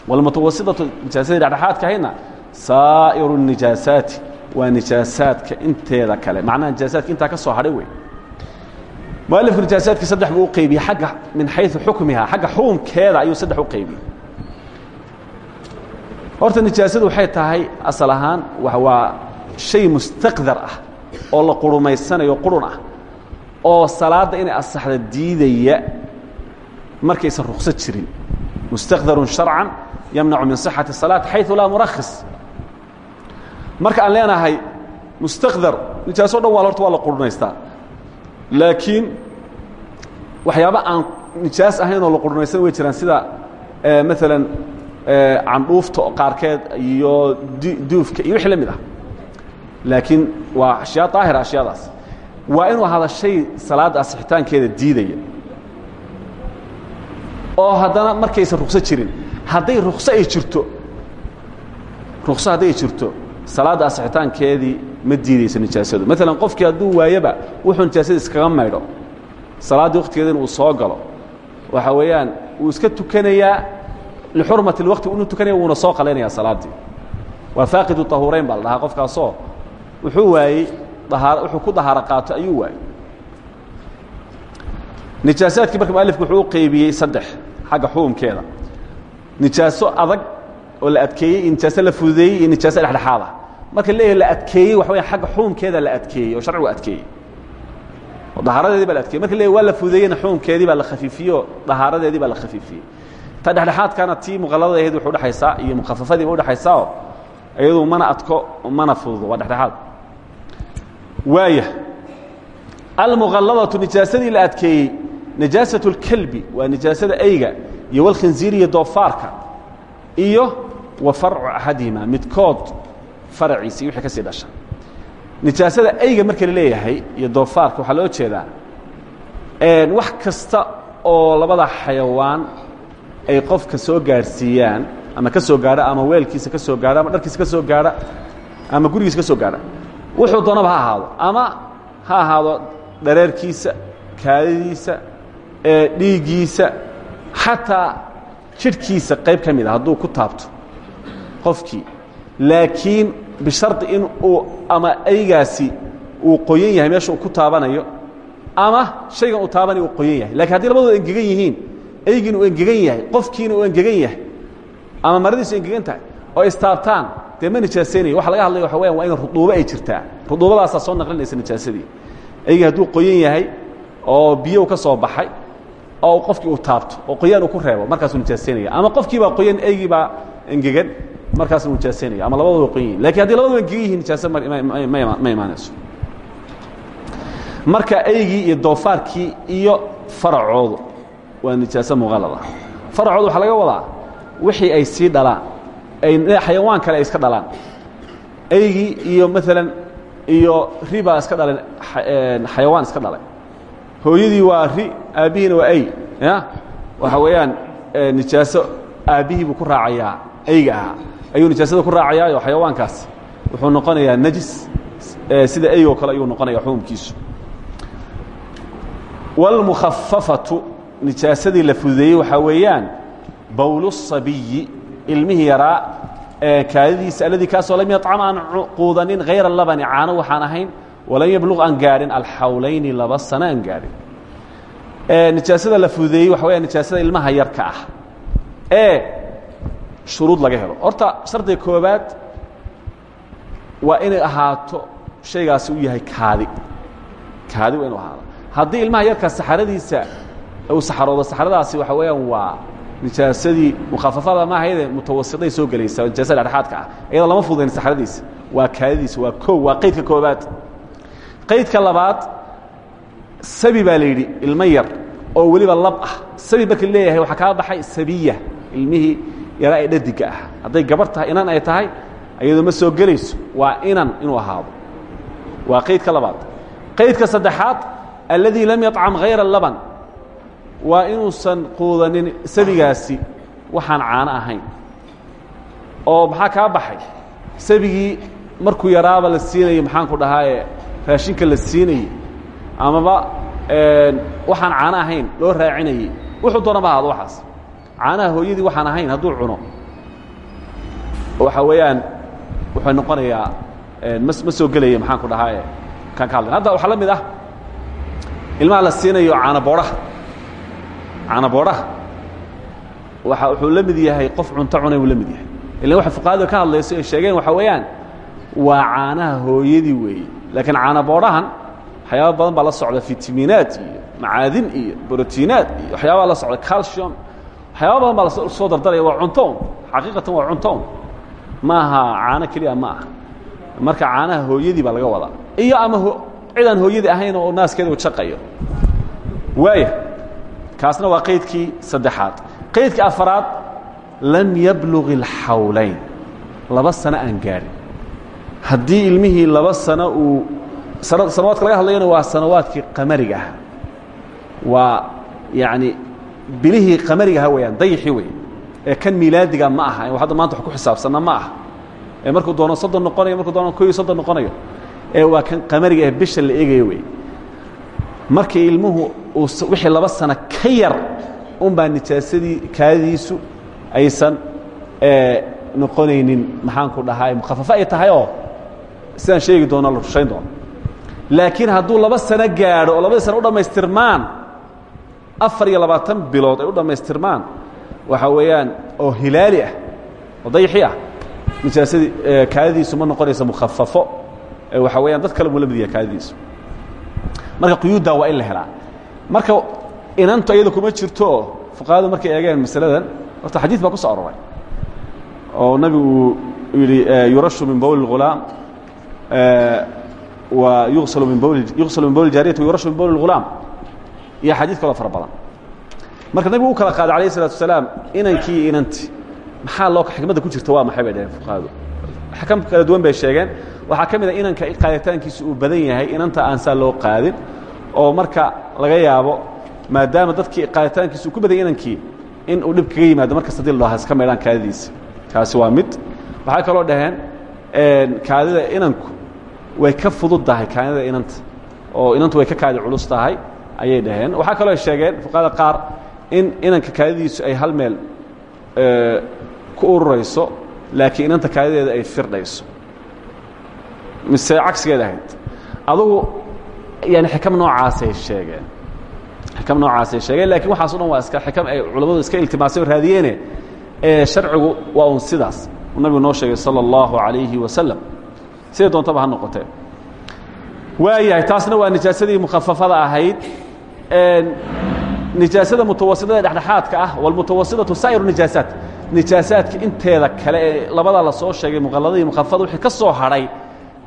wاlmutawasitatu nijaasadii dhexdhexaadka ahaydna saa'iru الnijaasaati waa nijaasaadka inteeda kale macnaha nijaasaadka intaa ka soo hadhay wey mualifku nijaasaadkii saddex buu u qaybiyey agga min xayu xukmiha xagga xukunkeeda ayuu saddex u qaybiyey horta nijaasadu waxay tahay asal ahaan waa shay mustaqdar ah oo la qurumaysanayo qurun ah oo salaadda inay asaxda diidaya markaysan ruksad jirin mustaqdarun sharcan yamnacu min صixati الsalaaة xayu laa murakhis marka aan leenahay mustaqdar nijaaso dhan waa horta waa la qurunaystaa laakiin waxyaaba aan nijaas ahayn oo la qurunaysan way jiraan sida maalan candhuufta qaarkeed iyo duufka iyo wixii la mid ah. Laakiin waa ashyaa daahira ashyaadaas. Waa inuu ahada shay salaadda asixitaankeeda diidaya. Oo haddana markaysan rukso jirin hadday rukso ay jirto rukso hadday ay jirto salaadda asixitaankeedii ma diidayso nijaasadu. Maalan qofkii hadduu waayaba wuxuu nijaasada iskaga maydho. Salaaddii waktigeeda in uu soo galo. Waxa weeyaan wuu iska tukanayaa lixurmati اlwaqti inuu tukanaya wuuna soo qalaynaya salaaddii waa faaqidu طahuurayn baa la dhahaa qofkaasoo wuxuu waayey ahaar wuxuu ku dahaaro qaato ayuu waayey. Nijaasaadkii marka mualifku wuxuu u qaybiyey saddex xagga xukumkeeda. Nijaaso adag oo la adkeeyey iyo nijaaso la fududeeyey iyo nijaaso dhexdhexaada marka leeyahay la adkeeyey waxa weya xagga xukumkeeda la adkeeyey oo sharcigu adkeeyey. Oo dahaaradeedii baa la adkeeyey. Marka leeyahy waa la fududeeyeyna xukumkeedii baa la khafiifiyey oo dahaaradeedii baa la khafiifiyey. Ta dhexdhexaadkana tii muqalladada ahayd waxay udhexaysaa iyo mukhafafadii ba udhexaysaao iyadu mana adko mana fududo. Waa dhexdhexaad. Waaya. Almuqalladatu nijaasadii la adkeeyey najaasaة اlkelbi waa nijaasada eyga iyo walkhinziir iyo doofaarka iyo wa farcu axadihima midkood faraciisa iyo wixii ka sii dhasha. Nijaasada ayga marka la leeyahay iyo doofaarka waxaa loo jeedaa wax kasta oo labada xayawaan ay qofka soo gaadhsiiyaan ama ka soo gaadha ama weelkiisa ka soo gaadha ama dharkiisa ka soo gaadha ama gurigiisa ka soo gaadha wuxuu doonaba ha ahaado. Ama ha ahaado dhareerkiisa kaadadiisa dhiiggiisa xataa jidhkiisa qayb ka mid a hadduu ku taabto qofkii laakiin bishardi in uu ama aygaasi uu qoyan yahay meesha uu ku taabanayo ama shaygan uu taabanayo uu qoyan yahay. Lakiin haddii labadooda engegan yihiin eygiina uu engegan yahay qofkiina uu engegan yahay ama maradiisu engegan tahay oo istaabtaan dee ma nijaasaynayo waxa laga hadlaya waxa weyaan waa in ruduubo ay jirtaa. Ruduubadaasaa soo naqlinaysa nijaasadii. Eygii hadduu qoyan yahay oo biyo ka soo baxay oo qofkii uu taabto oo qoyaan uu ku reebo markaasuu nijaasaynaya ama qofkii baa qoyan eygii baa engegan markaasuu nijaasaynaya ama labadooda qoyan yihiin laakiin haddii labadooda engegan yihiin nijaasa ma imaanayso marka eygii iyo doofaarkii iyo faracoodu waa nijaaso muqallada faracoodu waxaa laga wadaa wixii ay sii dhalaan ay xayawaan kale ay iska dhalaan. Eygii iyo maalan iyo ribaa iska dhaleen xayawaan iska dhalay hooyadii waa ri aabbihiina waa ay ya? Waxa weeyaan nijaaso aabbihii buu ku raacayaa eyga ahaa ayuu nijaasada ku raacayaayo xayawaankaasi wuxuu noqonayaa najis sida eyoo kale ayuu noqonaya xukumkiisu. Wاlmukhafafatu nijaasadii la fududeeyey waxaa weeyaan bowlu sabiyi ilmihii yaraa kaadidiisa aladii kaasoo lam yacam aan quudanin hayra labani caano waxaan ahayn walam yabluq aan gaadhin alxawlayni laba sano aan gaadhin nijaasada la fududeeyey waxa weya nijaasada ilmaha yarka ah. Ee shuruud laga helo. Horta shardiga koobaad waa inay ahaato shaygaasi u yahay kaadi. Kaadi waa inu ahaado haddii ilmaha yarka saxaradiisa uu saxaroodo saxaradaasi waxa weeyaan waa nijaasadii mukhafafada ma ahayde mutawasiday soo gelaysa nijaasada dhexdhexaadka ah. Iyadoo lama fududayn saxradiisa waa kaadidiisa waa ko waa qaydka koobaad qaydka labaad sabi baa la yidhi ilmo yar oo weliba lab ah. Sabi marka leeyahay waxaa kaa baxay sabiya ilmihii yaraa ee dhadiga ah. Hadday gabar tahay inan ay tahay iyadoo ma soo gelayso. Waa inan inuu ahaado. Waa qaydka labaad. Qaydka saddexaad alladii lam yطcam hayra laban waa inuusan quudanin sabigaasi waxaan caano ahayn. Oo maxaa kaa baxay? Sabigii markuu yaraaba la siinayey maxaanku dhahaaye raashinka la siinayey amaba waxaan caano ahayn loo raacinayey wuxuu doonaba ahaado waxaas caanaha hooyadii waxaan ahayn hadduu cuno. Waxa weeyaan wuxuu noqonayaa ma ma soo gelaya maxaanku dhahaaye kaan ka hadlayn hadda waxaa la mid ah. Ilmaha la siinayo caano boodhaha caano boodhaha waa wuxuu la mid yahay qof cunto cunay uu la mid yahay. Ilan waxa fuqahadu ka hadlayso ay sheegeen waxa weeyaan waa caanaha hooyadii weeye. Laakiin caano boodhahan waxyaaba badan baa la socda fitamiinaad iyo macaadin iyo brotiinaad iyo waxyaabaa la socda calcium waxyaaba badan baa la soo dardaraya waa cuntoon xaqiiqatan waa cuntoon ma aha caano keliya ma marka caanaha hooyadii baa laga wadaa. Iyo ama cidaan hooyadii ahayn oo naaskeeda jaqayo waaya kaasna waa qaydkii saddexaad. Qaydka afaraad lam yablug اlxawlayn laba sano aan gaadhin haddii ilmihii laba sano uu sanawaadka laga hadlayana waa sanawaadkii qamariga ah yaani bilihii qamariga aha weyaan dayixii wey ee kan milaadiga ma aha. Hadda maanta wax ku xisaabsanna ma aha. Ee markuu doono soddon noqonayo markuu doono ko iyo soddon noqonayo ee waa kan qamariga ee bisha la eegayo wey markii ilmuhu uu wixii laba sano ka yar unbaa nijaasadii kaadidiisu aysan noqonaynin. Maxaanku dhahay mukhafafo ay tahay oo sidaan sheegi doono la rushayn doono laakiin hadduu laba sano gaadho oo labadii sano u dhammaystirmaan afar iyo labaatan bilood ay u dhammaystirmaan waxa weeyaan oo hilaali ah oo dayxi ah. Kaadidiisu ma noqonaysa mukhafafo waxa weeyaan dad kale buu kaadidiisu. Marka quyuuddaa waa in la helaa. Marka inantu iyada kuma jirto oo fuqahadu markay eegeen masaladan horta xadiid baa ku soo aroray oo nabigu uu yurashu min bowl اghulaam wa yugslu min bowl yugslu min bowl jaariyati wa yurashu min bowl اghulaam iyo xadiid kaloo fara badan. Marka nabigu u kala qaaday alayh الsalatu wasalaam inankii iyo inanti. Maxaa loo xikmadda ku jirta waa maxay bay dhaheen fuqahadu? Xakam kala duwan bay sheegeen. Waxaa ka mid a inanka qaaditaankiisu uu badan yahay inanta aan saa loo qaadin oo marka laga yaabo maadaama dadkii qaaditaankiisu uu ku badan inankii in uu dhib kaga yimaado markas haddii la iska maydhaan kaadidiisa kaasi waa mid. Waxay kaloo dhaheen kaadida inanku way ka fudud tahay kaadida inanta oo inantu way ka kaadi culus tahay ayay dhaheen waxaa kaloo sheegeen fuqahada qaar in inanka kaadidiisu ay hal meel ku ururayso laakiin inanta kaadideeda ay firdhayso mise cagsigeed ahayd adugu yani xikam noocaasay sheegeen xikam noocaasay sheegeen lakin waxaaso dhan waa iska xikam ay culammadu iska iltimaasay oo raadiyeene ee sharcigu waa un sidaas uu nabigu noo sheegay salى اllahu عalayhi wasalam siday doontaba ha noqotee waayahay taasna waa nijaasadii mukhafafada ahayd. Nijaasada mutawasitada dhexdhexaadka ah wاlmutawasidaةu saa'iru nijaasaat nijaasaadka inteeda kale ee labada la soo sheegay muqalladadii mukhafafada wixii ka soo hadhay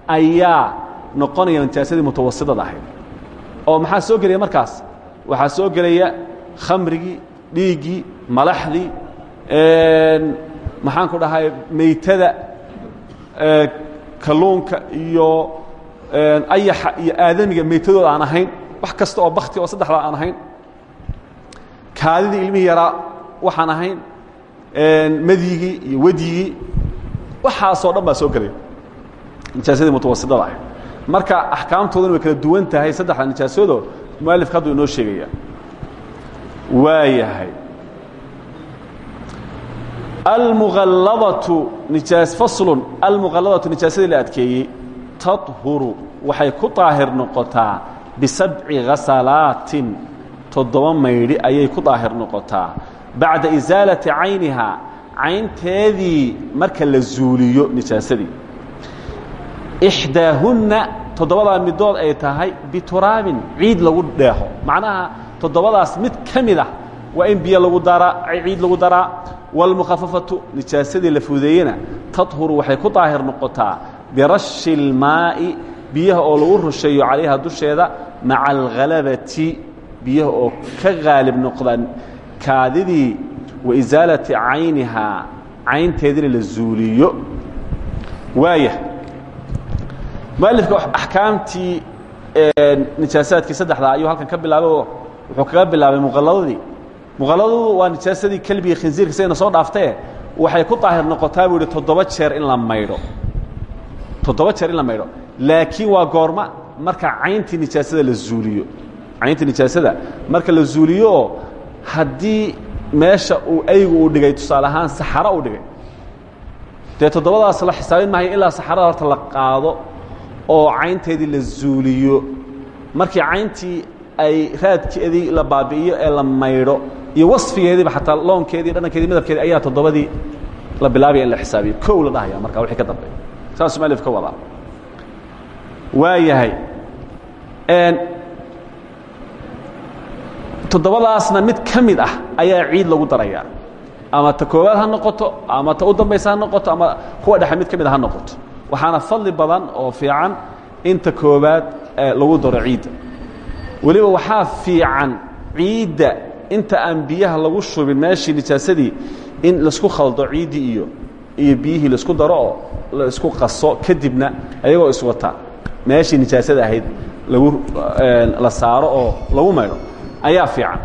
ayaa noqonaya nijaasadii mutawasidada ahayd. Oo maxaa soo gelaya markaas? Waxaa soo gelaya khamrigii dhiiggii malaxdii maxaan ku dhahay meytada kalluunka iyo ayaxa iyo aadamiga meytadooda aan ahayn wax kasta oo bakti oo saddexda aan ahayn. Kaadidii ilmihii yaraa waxaan ahayn. Madyigii iyo wedyigii waxaasoo dhan baa soo gelaya nijaasadii mutawasidada ahayd. Marka axkaamtoodana way kala duwan tahay saddexda nijaasadoo mualifka hadduu inoo sheegaya. Waayahay. Almualladatu nijaas faslun almuqalladatu nijaasadii la adkeeyey tadhuru waxay ku daahir noqotaa bisabci ghasalaatin toddoba maydhi ayay ku daahir noqotaa. Bacda isaalati caynihaa caynteedii marka la zuuliyo nijaasadii. Ixdaahunna toddobadaa midood ay tahay bituraabin ciid lagu dheexo macnaha toddobadaas mid ka mid ah waa in biyo lagu daraa ciid lagu daraa wاlmukhafafatu nijaasadii la fudeeyena tadhuru waxay ku daahir noqotaa birashi اlmaa'i biyaha oo lagu rusheeyo calayha dusheeda maca alhalabati biyaha oo ka haalib noqda kaadidii wa isaalati caynihaa caynteediina la zuuliyo. Waaya. Mualifka axkaamtii nijaasaadkii saddexdaa ayuu halkan ka bilaabay wuxuu kaga bilaabay muqalladadii. Muqalladadu waa nijaasadii kelbiga khinsiirka sidayna soo dhaaftee waxay ku daahir noqotaa buu toddoba jeer in la maydho toddoba jeer in la maydho. Laakiin waa goorma marka cayntii nijaasada la zuuliyo. Cayntii nijaasada marka la zuuliyo oo haddii meesha uu aygu uu dhigay tusaale ahaan saxaro uu dhigay. Dee toddobadaas la xisaabin maayo ilaa saxarada horta la qaado oo caynteedii la zuuliyo. Markii cayntii ay raadkeedii la baabi'iyo ee la maydho iyo wasfigeediiba xataa loonkeedii dhanankeedii madabkeedi ayaa toddobadii la bilaabaya in la xisaabiyo. Kow la dhahaya marka wixii ka dambeeya saasuu mualif ka wadaa. Waa yahay toddobadaasna mid ka mid ah ayaa ciid lagu darayaa ama ta koowaad ha noqoto ama ta u dambaysa ha noqoto ama kuwa dhexe mid ka mid a ha noqoto. Waxaana fadli badan oo fiican inta koowaad lagu daro ciidda weliba waxaa fiican ciidda inta aan biyaha lagu shubin meeshii nijaasadii in la isku khaldo ciiddii iyo iyo biyihii la isku daro oo la isku qaso kadibna ayagoo iswata meeshii nijaasada ahayd lagu la saaro oo lagu maydho ayaa fiican.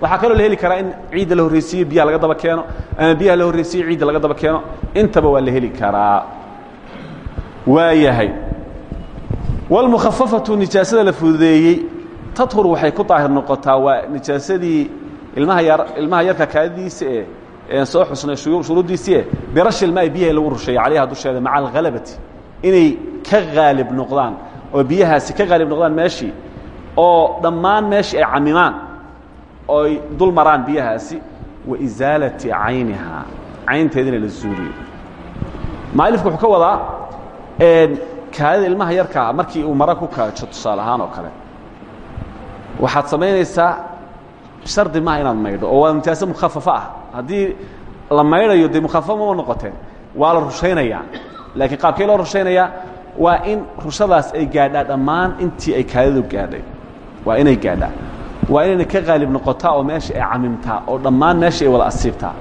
Waxaa kaloo la heli karaa in ciidda la horreysiiyo biyaha laga daba keeno ama biyaha la horreysiiyo ciidda laga daba keeno. Intaba waa la heli karaa. Waa yahay. Wاlmukhafafatu nijaasada la fududeeyey. Tadhur waxay ku daahir noqotaa waa nijaasadii ilmaha yar ilmaha yarka kaadidiisa ee soo xusnay shuruuddiisii birashi ilmaai biyaha lagu rusheeyo calayha dusheeda maca alhalabati inay ka haalib noqdaan oo biyahaasi ka haalib noqdaan meeshii oo dhammaan meeshii ay camimaan oo ay dul maraan biyahaasi wa isaalati caynihaa caynteedina la zuuliyo maalifku wuxuu ka wadaa kaadida ilmaha yarkaa markii uu mara ku kaajo tusaale ahaan oo kale. Waxaad samaynaysaa shardi maaha inaad maydho oo waa nijaaso mukhafafa ah. Haddii la maydhayo dee mukhafafa mama noqoteen waa la rushaynayaa. Laakiin qaabkee loo rushaynayaa waa in rushadaas ay gaadhaa dhammaan intii ay kaadidu gaadhay. Waa inay gaadhaa. Waa inayna ka qaalib noqotaa oo meesha ay camimtaa oo dhammaan meesha ay wada asiibtaa.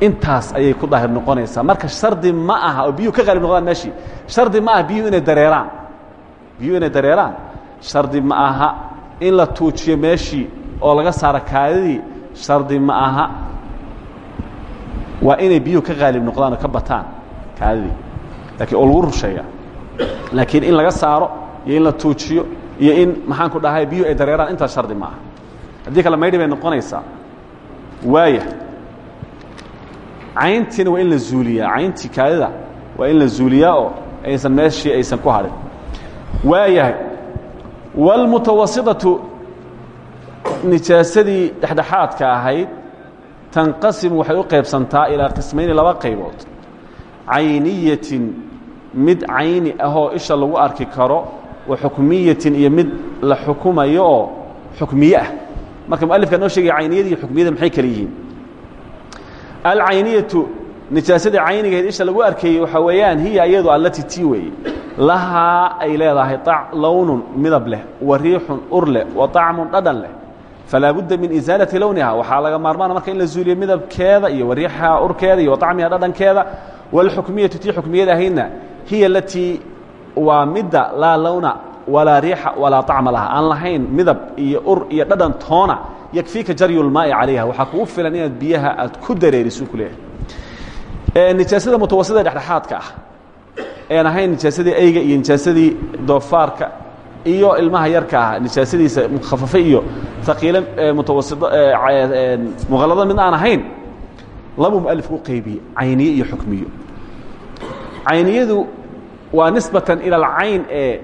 Intaas ayay ku daahir noqonaysaa. Marka shardi ma aha oo biyuhu ka qaalib noqdaan meeshii shardi ma aha biyuhu inay dareeraan. Biyuhu inay dareeraan. Shardi ma aha in la tuujiyo meeshii oo laga saaro kaadidii shardi ma aha waa inay biyuhu ka qaalib noqdaan oo ka bataan kaadidii lakiin oo lagu rusheeya laakiin in laga saaro iyo in la tuujiyo iyo in maxaan ku dhahay biyuhu ay dareeraan intaas shardi ma aha haddii kale maydhi bay noqonaysaa waaya cayntiina waa in la zuuliyaa cayntii kaadida waa in la zuuliyaa oo aysan meeshii aysan ku hadhin waayahay wاlmutawasiطaةu nijaasadii dhexdhexaadka ahayd tanqasim waxay u qaybsantaa ilaa qismayni laba qaybood. Cayniyatin mid cayni ahoo isha lagu arki karo wa xukmiyatin iyo mid la xukumayo oo xukmiye ah. Marka mualifka noo sheegaya cayniyada iyo xukmiyada maxay kala yihiin? Alcayniyatu nijaasadii caynigeed isha lagu arkeeyey waxaa weeyaan hiya iyadu allati tii weeye. Lahaa ay leedahay lownun midab leh wa riixun ur leh wa طacmun dhadhan leh falaa budda min isaalati lowniha waxaa laga maarmaana marka in la zuuliyo midabkeeda iyo wariixaha urkeeda iyo waطacmiha dhadhankeeda wاlxukmiyatu tii xukmiyada ahaydna hiya alatii waa midda laa lowna walaa riixa walaa طacma laha aan lahayn midab iyo ur iyo dhadhan toona yakfiika jaryu lmaai calayha waxaa kugu filan inaad biyaha aad ku dareeriso ku leeyahay nijaasada mutawasida dhexdhexaadka ah een ahayn nijaasadii eyga iyo nijaasadii doofaarka iyo ilmaha yarka ah nijaasadiisa mukhafafe iyo haqiile mutawasito muqallado mid aan ahayn labuu mualifku u qaybiyey cayniye iyo xukmiyo. Cayniyadu waa nisbatan ila alcayn ee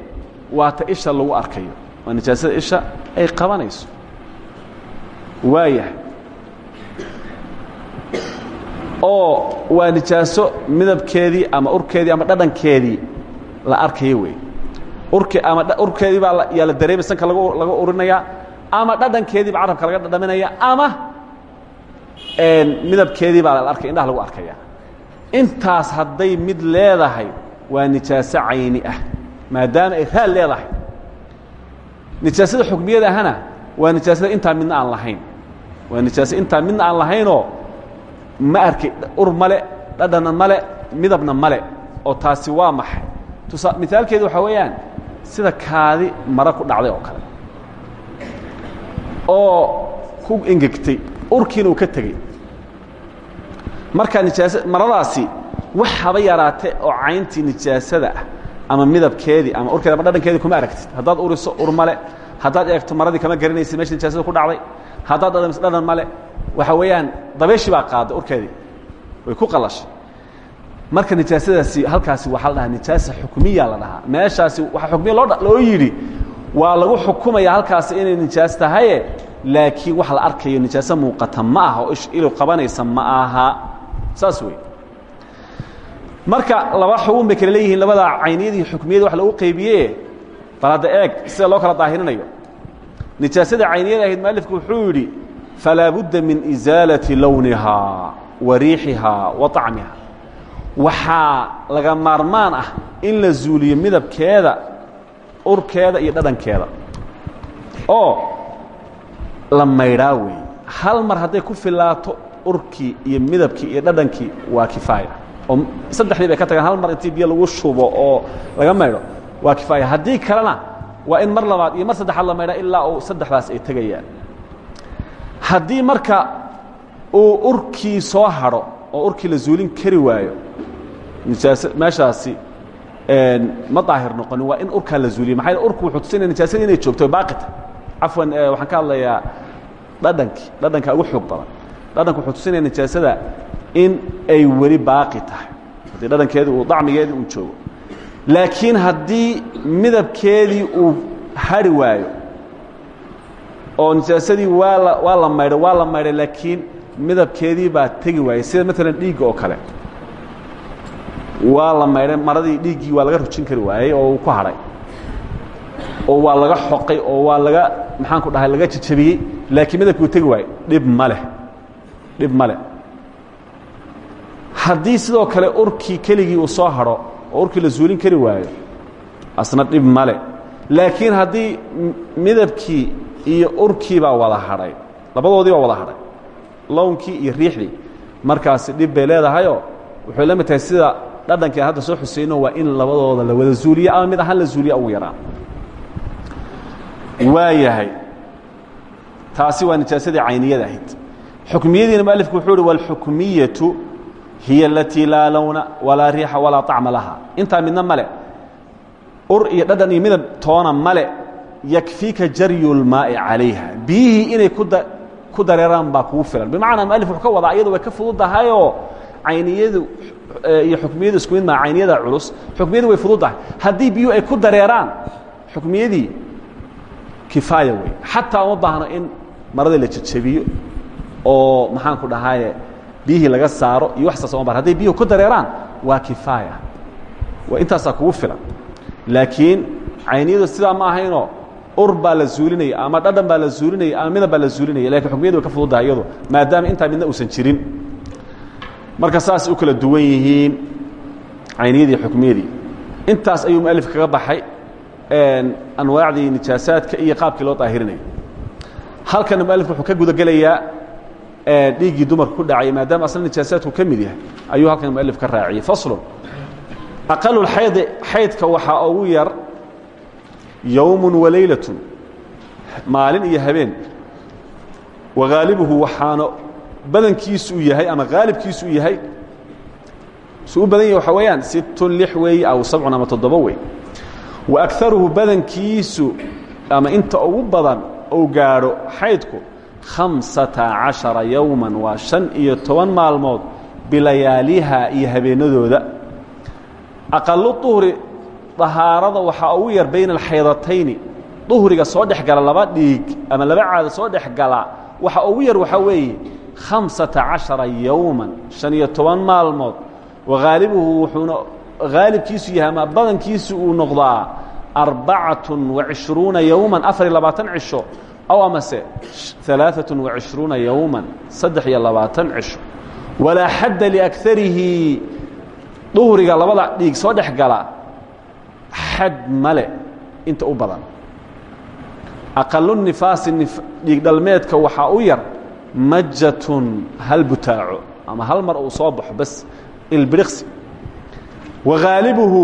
waata isha lagu arkayo. Waa nijaasada isha ay qabanayso. Waayahay. Oo waa nijaaso midabkeedii ama urkeedii ama dhadhankeedii la arkayo wey urki ama urkeedii baa yaa la dareemay sanka laga laga urinayaa ama dhadhankeediiba carabka laga dhadhaminaya ama midabkeedii baa la arkay indhaha lagu arkaya intaas hadday mid leedahay waa nijaaso cayni ah maadaama ay raal leedahay. Nijaasada xukmiyada ahana waa nijaasada intaa midna aan lahayn. Waa nijaaso intaa midna aan lahaynoo ma arkay ur male dhadhanna male midabna male oo taasi waa maxay. Tusaa mihaalkeedu waxaa weeyaan sida kaadi mara ku dhacday oo kale. Oo ku engegtay urkiina uu ka tegey marka nijaasa maradaasi wax haba yaraate oo cayntii nijaasada ah ama midabkeedii ama urkeedi ama dhadhankeedii kuma aragtid. Haddaad uriso ur male haddaad eegto maradii kama garanaysid meesha nijaasada ku dhacday haddaad dhadhamiso dhadhan male waxa weeyaan dabeeshii baa qaaday urkeedii. Way ku qalashay marka nijaasadaasi halkaasi waxaa la dhahaa nijaasa xukmiya la dhahaa. Meeshaasi waxaa xukmiya loo yidhi waa lagu xukumaya halkaasi inay nijaas tahaye laakiin wax la arkayo nijaaso muuqata ma aha oo ilu qabanaysa ma aha. Saas wey marka laba xugun bay kale leeyihiin labada cayniyada iyo xukmiyada wax lagu qaybiye bal hadda eeg sida loo kala daahirinayo. Nijaasada cayniyada ahayd mualifku wuxuu yidhi falaa budda min isaalati lownihaa wa riixihaa wa طacmiha waxaa laga maarmaan ah in la zuuliyo midabkeeda urkeeda iyo dhadhankeeda. Oo la maydhaa weeye hal mar hadday ku filaato urkii iyo midabkii iyo dhadhankii waa kifaaya. Oo saddexdii bay ka tagaan. Hal mar intii biyo lagu shubo oo laga maydho waa kifaaya. Haddii kalena waa in mar labaad iyo mar saddexaad la maydhaa ilaa uu saddexdaas ay tegayaan haddii marka uu urkii soo hadho oo urkii la zuulin kari waayo meeshaasi ma daahir noqonin waa in urkaa la zuuliyo maxaa urku wuxuu tusinaya nijaasadii inay joogto baaqita cafwan waxaan ka hadlayaa dhadhankii dhadhanka ugu xoog badan dhadhanku wuxuu tusinaya nijaasada in ay weli baaqi tahay haddii dhadhankeedii uu dacmigeedii uu joogo laakiin haddii midabkeedii uu hari waayo oo nijaasadii waa la waa la maydhay waa la maydhay laakiin midabkeedii baa tegi waayey sida maalan dhiigga oo kale waa la maydhay maradii dhiiggii waa laga rujin kari waayey oo uu ku hadhay oo waa laga xoqay oo waa laga maxaan ku dhahay laga jajabiyey laakiin midabkii uu tegi waayey dhib ma leh. Dhib ma leh. Haddii sidoo kale urkii keligii uu soo hadho oo urkii la zuulin kari waayo asna dhib male laakiin haddii midabkii iyo urkii baa wada hadhay labadoodii baa wada hadhay lownkii iyo riixdii markaasi dhib bay leedahayoo wuxuu la mid tahay sida dhadhankii hadda soo xuseyno waa in labadooda la wada zuuliyo ama mid ahaan la zuuliya ugu yaraan waa yahay taasi waa nijaasadii cayniyada ahayd xukmiyadiina mualifku wuxuu uhi wاlxukmiyatu hiya alatii laa lowna walaa riixa walaa طacma laha intaa midna male ur iyo dhadhan iyo midab toona male yakfiika jaryu اlmaaءi calayha biyihii inay ku dareeraan baa kugu filan bimacnaa mualif wuxuu ka wadaa iyadu way ka fududahayoo cayniyadu iyo xukmiyadu isku mid maa cayniyada culus xukmiyadu way fududdahay haddii biyuhu ay ku dareeraan xukmiyadii kifaaya wey xataa uma baahno in maradii la jejebiyo oo maxaan ku dhahaye biyihii laga saaro iyo wax saas uma bahno hadday biyuhu ku dareeraan waa kifaaya. Waa intaasaa kugu filan. Laakiin cayniyadu sidaa ma ahaynoo ur baa la zuulinaya ama dhadhan baa la zuulinaya ama midab baa la zuulinaya laakiin xukmiyadu way ka fududdahay iyadu maadaama intaa midna uusan jirin marka saasay u kala duwan yihiin cayniyadii xukmiyadii. Intaas ayuu mualif kaga baxay anwaacdii nijaasaadka iyo qaabkii loo daahirinaya halkana mualifku wuxuu ka gudagelayaa dhiiggii dumarka ku dhacay maadaama asla nijaasaadku ka mid yahay ayuu halkan mualif ka raaciyey faslun aqalulxaydi xaydka waxaa ugu yar yowmun walaylatun maalin iyo habeen wagaalibuhu waxaana badankiisu yahay ama haalibkiisu uu yahay su u badan yahy waxaa weeyaan sittun lix weeye aw sabcun ama toddoba wey wa agaruhu badankiisu ama inta ugu badan ou gaadho xaydku khamsata cashara yowman waa shan iyo toban maalmood bilayaaliha iyo habeenadooda. Aqalu duhri dahaarada waxaa ugu yar bayna alxaydatayni duhriga soo dhex gala laba dhiig ama laba caado soo dhex gala waxa ugu yar waxaa weeye hamsata cashara shan iyo toban maalmood waghaalibuhu wuxuuna haalibkiisu yahay ama badankiisu uu noqdaa arbacatun wacishruuna afar iyo cisho aw amase alaaatun wacishruuna yowman iyo labaatan cisho walaa xadda liakarihi duhriga labada dhiig soo dhex gala male inta u badan aqalu nifaasi dhiig dhalmeedka waxaa u yar majatun hal butaaco ama hal mar uu soo baxo bas ilbiriqsi. Waghaalibuhu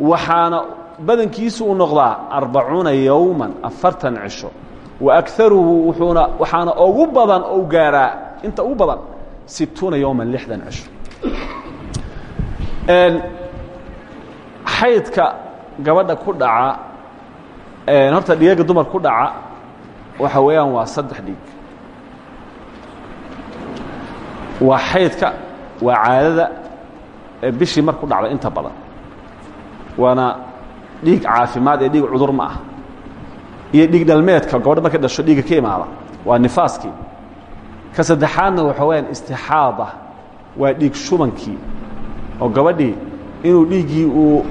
waxaana badankiisu uu noqdaa arbacuuna yowman afartan cisho. Wa agaruhu wuuuna waxaana ugu badan ou gaaraa inta ugu badan situuna yowman lixdan cisho. Xaydka gabadha ku dhaca horta dhigaga dumar ku dhaca waxa weeyaan waa saddex dhiig waa xaydka waa caadada bishii mar ku dhacda inta badan. Waana dhiig caafimaad ee dhiig cudur ma ah. Iyo dhiig dhalmeedka gabadha markay dhasho dhiiga ka imaada. Waa nifaaskii. Ka saddexaadna waxa weyaan istixaada. Waa dhiig shubankii. Oo gabadhii inuu dhiiggii uu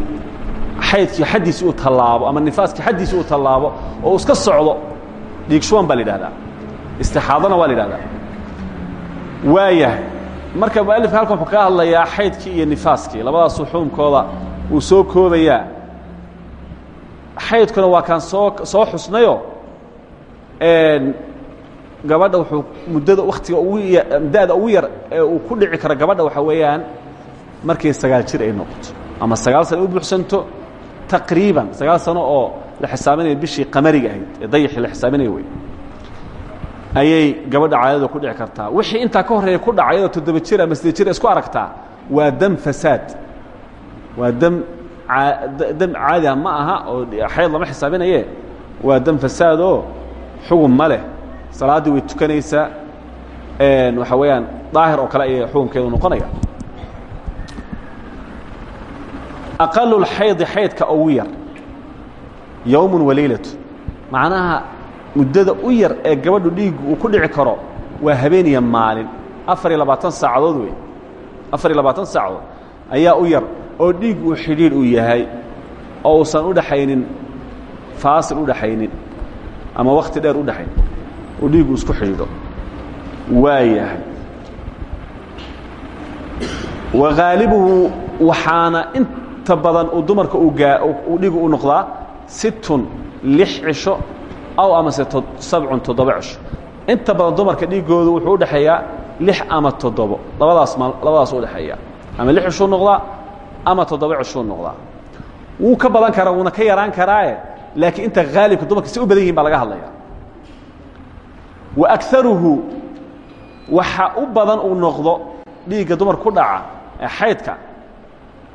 xaydkii xaddiisii uu tallaabo ama nifaaskii xaddiisii uu tallaabo oo iska socdo dhiig shuban baa la yidhahdaa. Istixaadana waa la yidhahdaa waayahay marka mualifka halkan wuxuu kaga hadlayaa xaydkii iyo nifaaskii labadaasuu xukunkooda uu soo koobayaa. Xaydkuna waa kaan soo soo xusnayo gabadha wuxuu muddada wakhtiga ugu da-da ugu yar ee uu ku dhici karo gabadha waxaa weeyaan markay sagaal jir ay noqoto ama sagaal sano u buuxsanto taqriiban. Sagaal sano oo la xisaabinaya bishii qamariga ahayd ee dayaxii la xisaabinaya wey ayay gabadha caadada ku dhici kartaa. Wixii intaa ka horreeya ku dhaca iyadoo toddoba jir ama siddeed jir isku aragtaa waa dam fasaad. Waa dam dam caadi ah ma aha oo xayd lama xisaabinaye waa dam fasaad oo xugun ma leh. Salaaddii way tukanaysaa. Waxaa weeyaan daahir oo kale ayay xukunkeedu noqonaya aqalu lxaydi xaydka ugu yar. Yowmun walaylatu macnaha muddada u yar ee gabadhu dhiiggu uu ku dhici karo waa habeen iyo maalin. Afar iyo labaatan saacadood wey afar iyo labaatan saacadood ayaa u yar oo dhiig uu xidhiidh uu yahay oo uusan u dhaxaynin faasil u dhaxaynin ama wakhti dheer u dhaxayn uu dhiiggu isku xidhiidho. Waa yahay. Waghaalibuhu waxaana inta badan uu dumarka uu dhigu u noqdaa sittun lix cisho aw amase sabcun toddoba cisho inta badan dumarka dhiigoodu wuxuu udhexeeyaa lix ama toddobo. Labadaas ma labadaas udhexeeya ama lix cishuu noqdaa ama toddoba cishuu noqdaa. Wuu ka badan karaa wuuna ka yaraan karaaye laakiin inta haalibka dumarka si u badan yihiin baa laga hadlaya wa agaruhu waxa u badan uu noqdo dhiigga dumar ku dhaca ee xaydka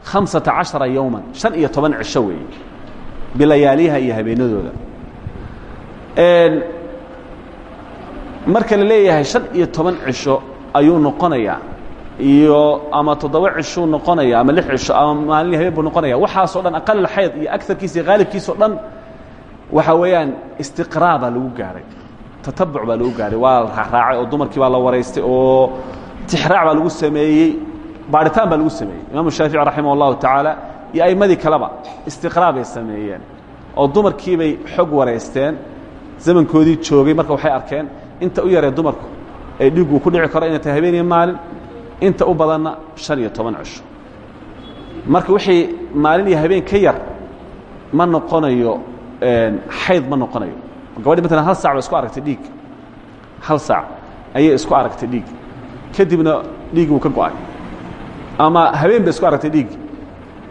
hamsata caشhara yowman شhan iyo toban cisho weeye bilayaaliha iyo habeenadooda marka la leeyahay شhan iyo toban cisho ayuu noqonayaa iyo ama toddoba cishuu noqonaya ama lix cisho ama maalin habeen buu noqonaya waxaasoo dhan aqal xayd iyo agarkiisa iyo haalibkiisao dhan waxa weeyaan istiqraa baa lagu gaaray tatabuc baa lagu gaaray. Waa raacraacay oo dumarkii baa la waraystay oo tixraac baa lagu sameeyey baaritaan baa lagu sameeyey. Imaamu shaafici raximah اllahu tacaala iyo a'imadii kaleba istiqraa bay sameeyeen oo dumarkiibay xog waraysteen zamankoodii joogay marka waxay arkeen inta u yaree dumarku ee dhiigguu ku dhici karo inay tahay habeen iyo maalin inta u badanna شhan iyo toban cisho marka wixii maalin iyo habeen ka yar ma noqonayo xayd ma noqonayo. Gabadhi matalan hal sac ba isku aragtay dhiig. Hal saac ayay isku aragtay dhiig. Kadibna dhiig wuu ka go'ay. Ama habeen bay isku aragtay dhiig.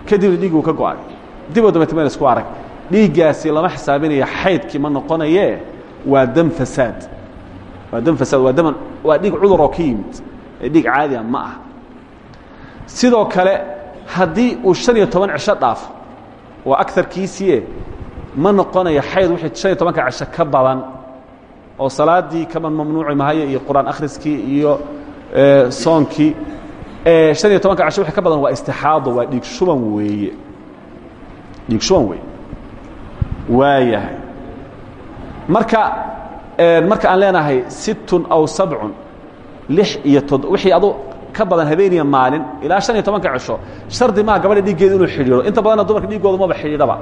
Kadibna dhiig wuu ka go'ay. Diboo dambeeta mayna isku arag dhiiggaasi lama xisaabinaya xaydkii ma noqonayee waa dam fasaad waa dam fasaad waa daman waa dhiig cudur oo ka yimid ee dhiig caadiya ma ah sidoo kale haddii uu شhan iyo toban cisho dhaafo waa agarkiisiie ma noqonayo xayd wixii شhan iyo tobanka cisho ka badan oo salaadii kama mamnuuci mahayo iyo qur'aan akhriskii iyo soonkii شhan iyo tobanka cisho wixii ka badan waa istixaado waa dhiig shuban weeye dhiig shuban weeye waayahay. Marka marka aan leenahay sittun aw sabcun lix iyo tod wixii adu ka badan habeeniya maalin ilaa شhan iyo tobanka cisho shardi maa gabadha dhiiggeeda inuu xidhiidho. Inta badanna dumarka dhiiggooda maba xidhiidhaba.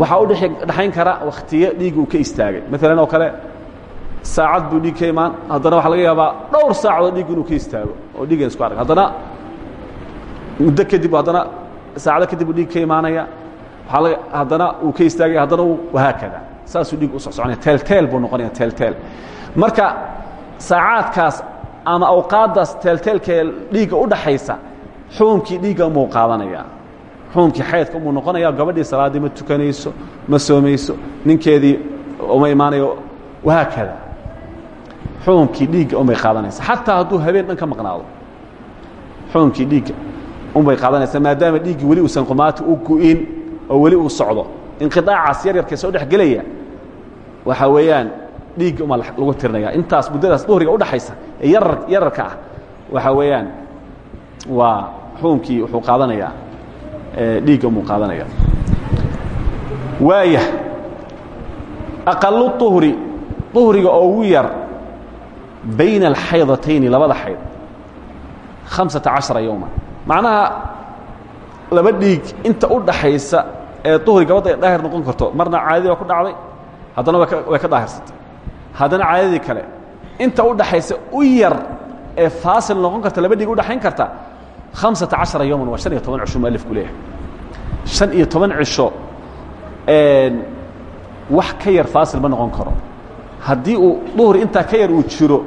Waxaa u dhexayn kara wakhtiyo dhiig uu ka istaagay. Maalan oo kale saacad buu dhiig ka imaan. Haddana waxaa laga yaabaa dhowr saacadood dhiig inuu ka istaago oo dhiigan isku arg haddana muddo kadib haddana saacado kadib uu dhiig ka imaanaya haddana uu ka istaagaya haddana wahaakada. Saasuu dhiig u socsoconaya teelteel buu noqonaya teelteel marka saacaadkaas ama awqaaddaas teelteelkee dhiigga u dhaxaysa xukunkii dhiigga umuu qaadanaya. Xukunkii xaydka umuu noqonaya gabadhii salaaddii ma tukanayso ma soomayso ninkeedii uma imaanayo wahaakada. Xukunkii dhiigga unbay qaadanaysa. Xataa hadduu habeen dhan ka maqnaado xukunkii dhiigga unbay qaadanaysa maadaama dhiiggii weli uusan qumaati u gu'in oo weli uu socdo. Inqiaacaas yaryarkee soo dhex gelaya weeyaan dhiigga uma lagu tirinaya intaas muddadaas duhriga udhaxaysa ee yarar yararka ah waxaa weeyaan waa xukunkii wuxuu qaadanayaa dhiigga umuu qaadanaya waaya aqalu uhri uhriga oo ugu yar bayna alxaydatayni labada xayd hamsata caشhara macnaha laba dhiig inta u dhaxaysa ee duhri gabadda ay daahir noqon karto marna caadadii waa ku dhacday haddana way ka daahirsatay haddana caadadii kale inta u dhaxaysa u yar ee faasil noqon karta laba dhiig udhaxayn karta hamsata cashara yowman waa shan iyo toban cisho mualifku leeyahay. Shan iyo toban cisho wax ka yar faasil ma noqon karo. Haddii uu duhri intaa ka yar uu jiro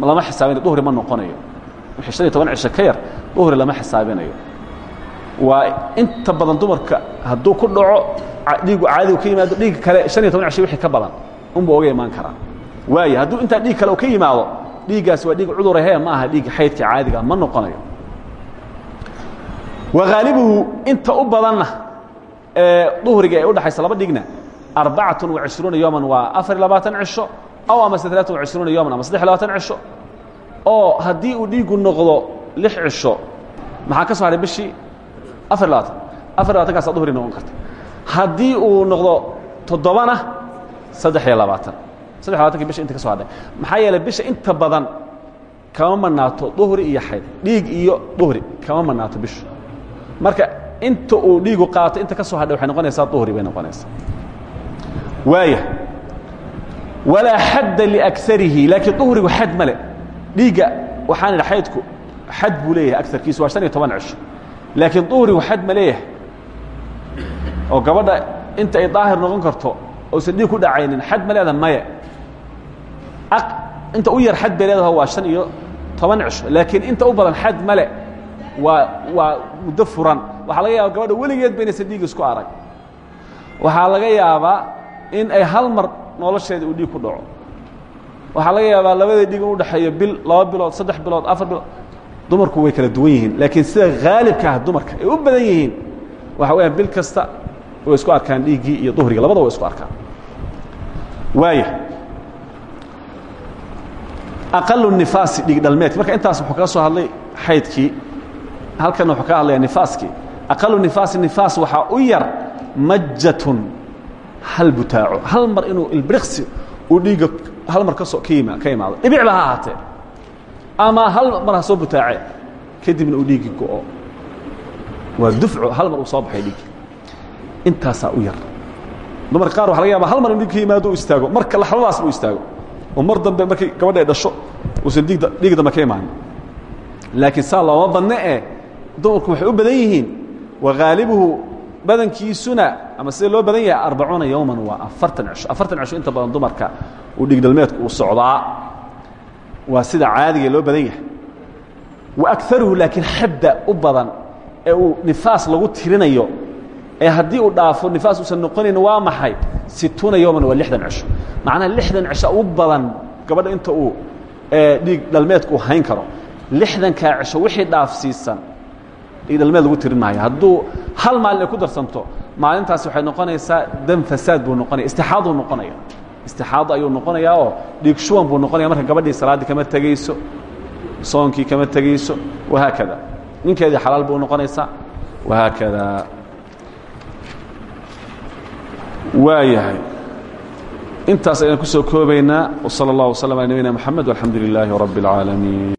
lama xisaabinayo duhri ma noqonayo. Wixii shan iyo toban cisho ka yar duhri lama xisaabinayo waa inta badan dumarka hadduu ku dhaco dhiigu caadigu ka yimaado dhiig kale an iyo toban cishi wixii ka badan unbuu oga imaan karaa. Waaya hadduu intaa dhiig kale u ka yimaado dhiiggaas waa dhiig cudur ahee ma aha dhiigga xaydka caadiga ah, ma noqonayo. Waghaalibuhu inta u badanna ee duhriga ee u dhaxaysa laba dhigna arbacatun wacishruuna yooman waa afar iyo labaatan cisho aw amase alaatun wacishruuna yooman ama saddex iyo labaatan cisho. Oo haddii uu dhiigu noqdo lix cisho maxaa ka soo haray bishii? Afar labaatan. Afar labatankaasa duhri noqon karta haddii uu noqdo toddobana saddex iyo labaatan. Saddex labatankii bisha inta ka so hadhay. Maxaa yeeley bisha inta badan kama manaato duhri iyo xayd. Dhiig iyo duhri kama manaato bishu. Marka inta uu dhiigu qaato inta ka soo hadhay waxay noqonaysaa duhri bay noqonaysaa. Waaya walaa xadda liakarihi laakiin duhrigu xad male dhiigga waxaan idhi xaydku xad buu leeyahay agarkiisu waa شhan iyo toban cisho laakiin duhrigu xad ma leeyahay. Oo gabadha inta ay daahir noqon karto ousan dhiig ku dhacaynin xad ma leedaha maya inta u yar xad bay leedaha waa شhan iyo toban cisho. Laakiin inta u badan xad male waa waa muddo furan. Waxaa laga yaaba gabadha weligeed ba inaysan dhiig isku arag. Waxaa laga yaabaa in ay hal mar nolosheeda uu dhiig ku dhaco. Waxaa laga yaabaa labada dhiig in udhexeeyo bil laba bilood saddex bilood afar bilood dumarku way kala duwan yihiin laakiin sida haalibka ah dumarka ay u badan yihiin waxa weyaan bil kasta way isku arkaan dhiiggii iyo duhrigii labada way isku arkaan. Waaya aqalu nifaasi dhiig dhalmeedki marka intaas wuxuu kaga soo hadlay xaydkii halkanna wuxuu kaga hadlaya nifaaskii. Aqalu nifaasi nifaas waxaa u yar majatun hal butaaco hal mar inuu ilbriqsi uu dhiigga hal mar ka soo ka yima ka imaado dhibicba ha ahaatee ama hal mar ha soo butaace kadibna uu dhiiggii go'o. Waa dufco hal mar uu soo baxay dhiiggi intaasaa u yar. Dumarka qaar waxa laga yaaba hal mar in dhiig ka yimaado u istaago marka laxdadaasna u istaago. Oo mar dambe markay gabadha ay dhasho uusan dhiig dhiig dambe ka imaanin laakiin saa looma badne eh dumarku waxay u badan yihiin waghaalibuhu badankiisuna ama sida loo badan yahay arbacuuna yowman waa afartan cisho afartan cisho inta badan dumarka uu dhiigdhalmeedku uu socdaa waa sida caadiga loo badan yahay. Wa agaruhu laakiin xadda u badan ee uu nifaas lagu tirinayo. Ee haddii uu dhaafo nifaas uusan noqonayn waa maxay? Situuna yowman waa lixdan cisho macnaha lixdan cisho u badan gabadha inta uu dhiig dhalmeedku hayn karo. Lixdankaa cisho wixii dhaafsiisan dhiig dhalmeed lagu tirin maayo. Hadduu hal maalin ay ku darsanto maalintaasi waxay noqonaysaa dam fasaad buu noqonaya istixaaduu noqonaya istixaado ayuu noqonayaa oo dhiig buu noqonaya marka gabadhii salaaddii kama tegayso soonkii kama tegayso wahaakada. Ninkeedii xalaal buu noqonaysaa wahaakada. Waa yahay intaas ayaan ku soo koobaynaa. Wsala اllah wslm ala nabiyina mxamed walxamdu lilaahi rabb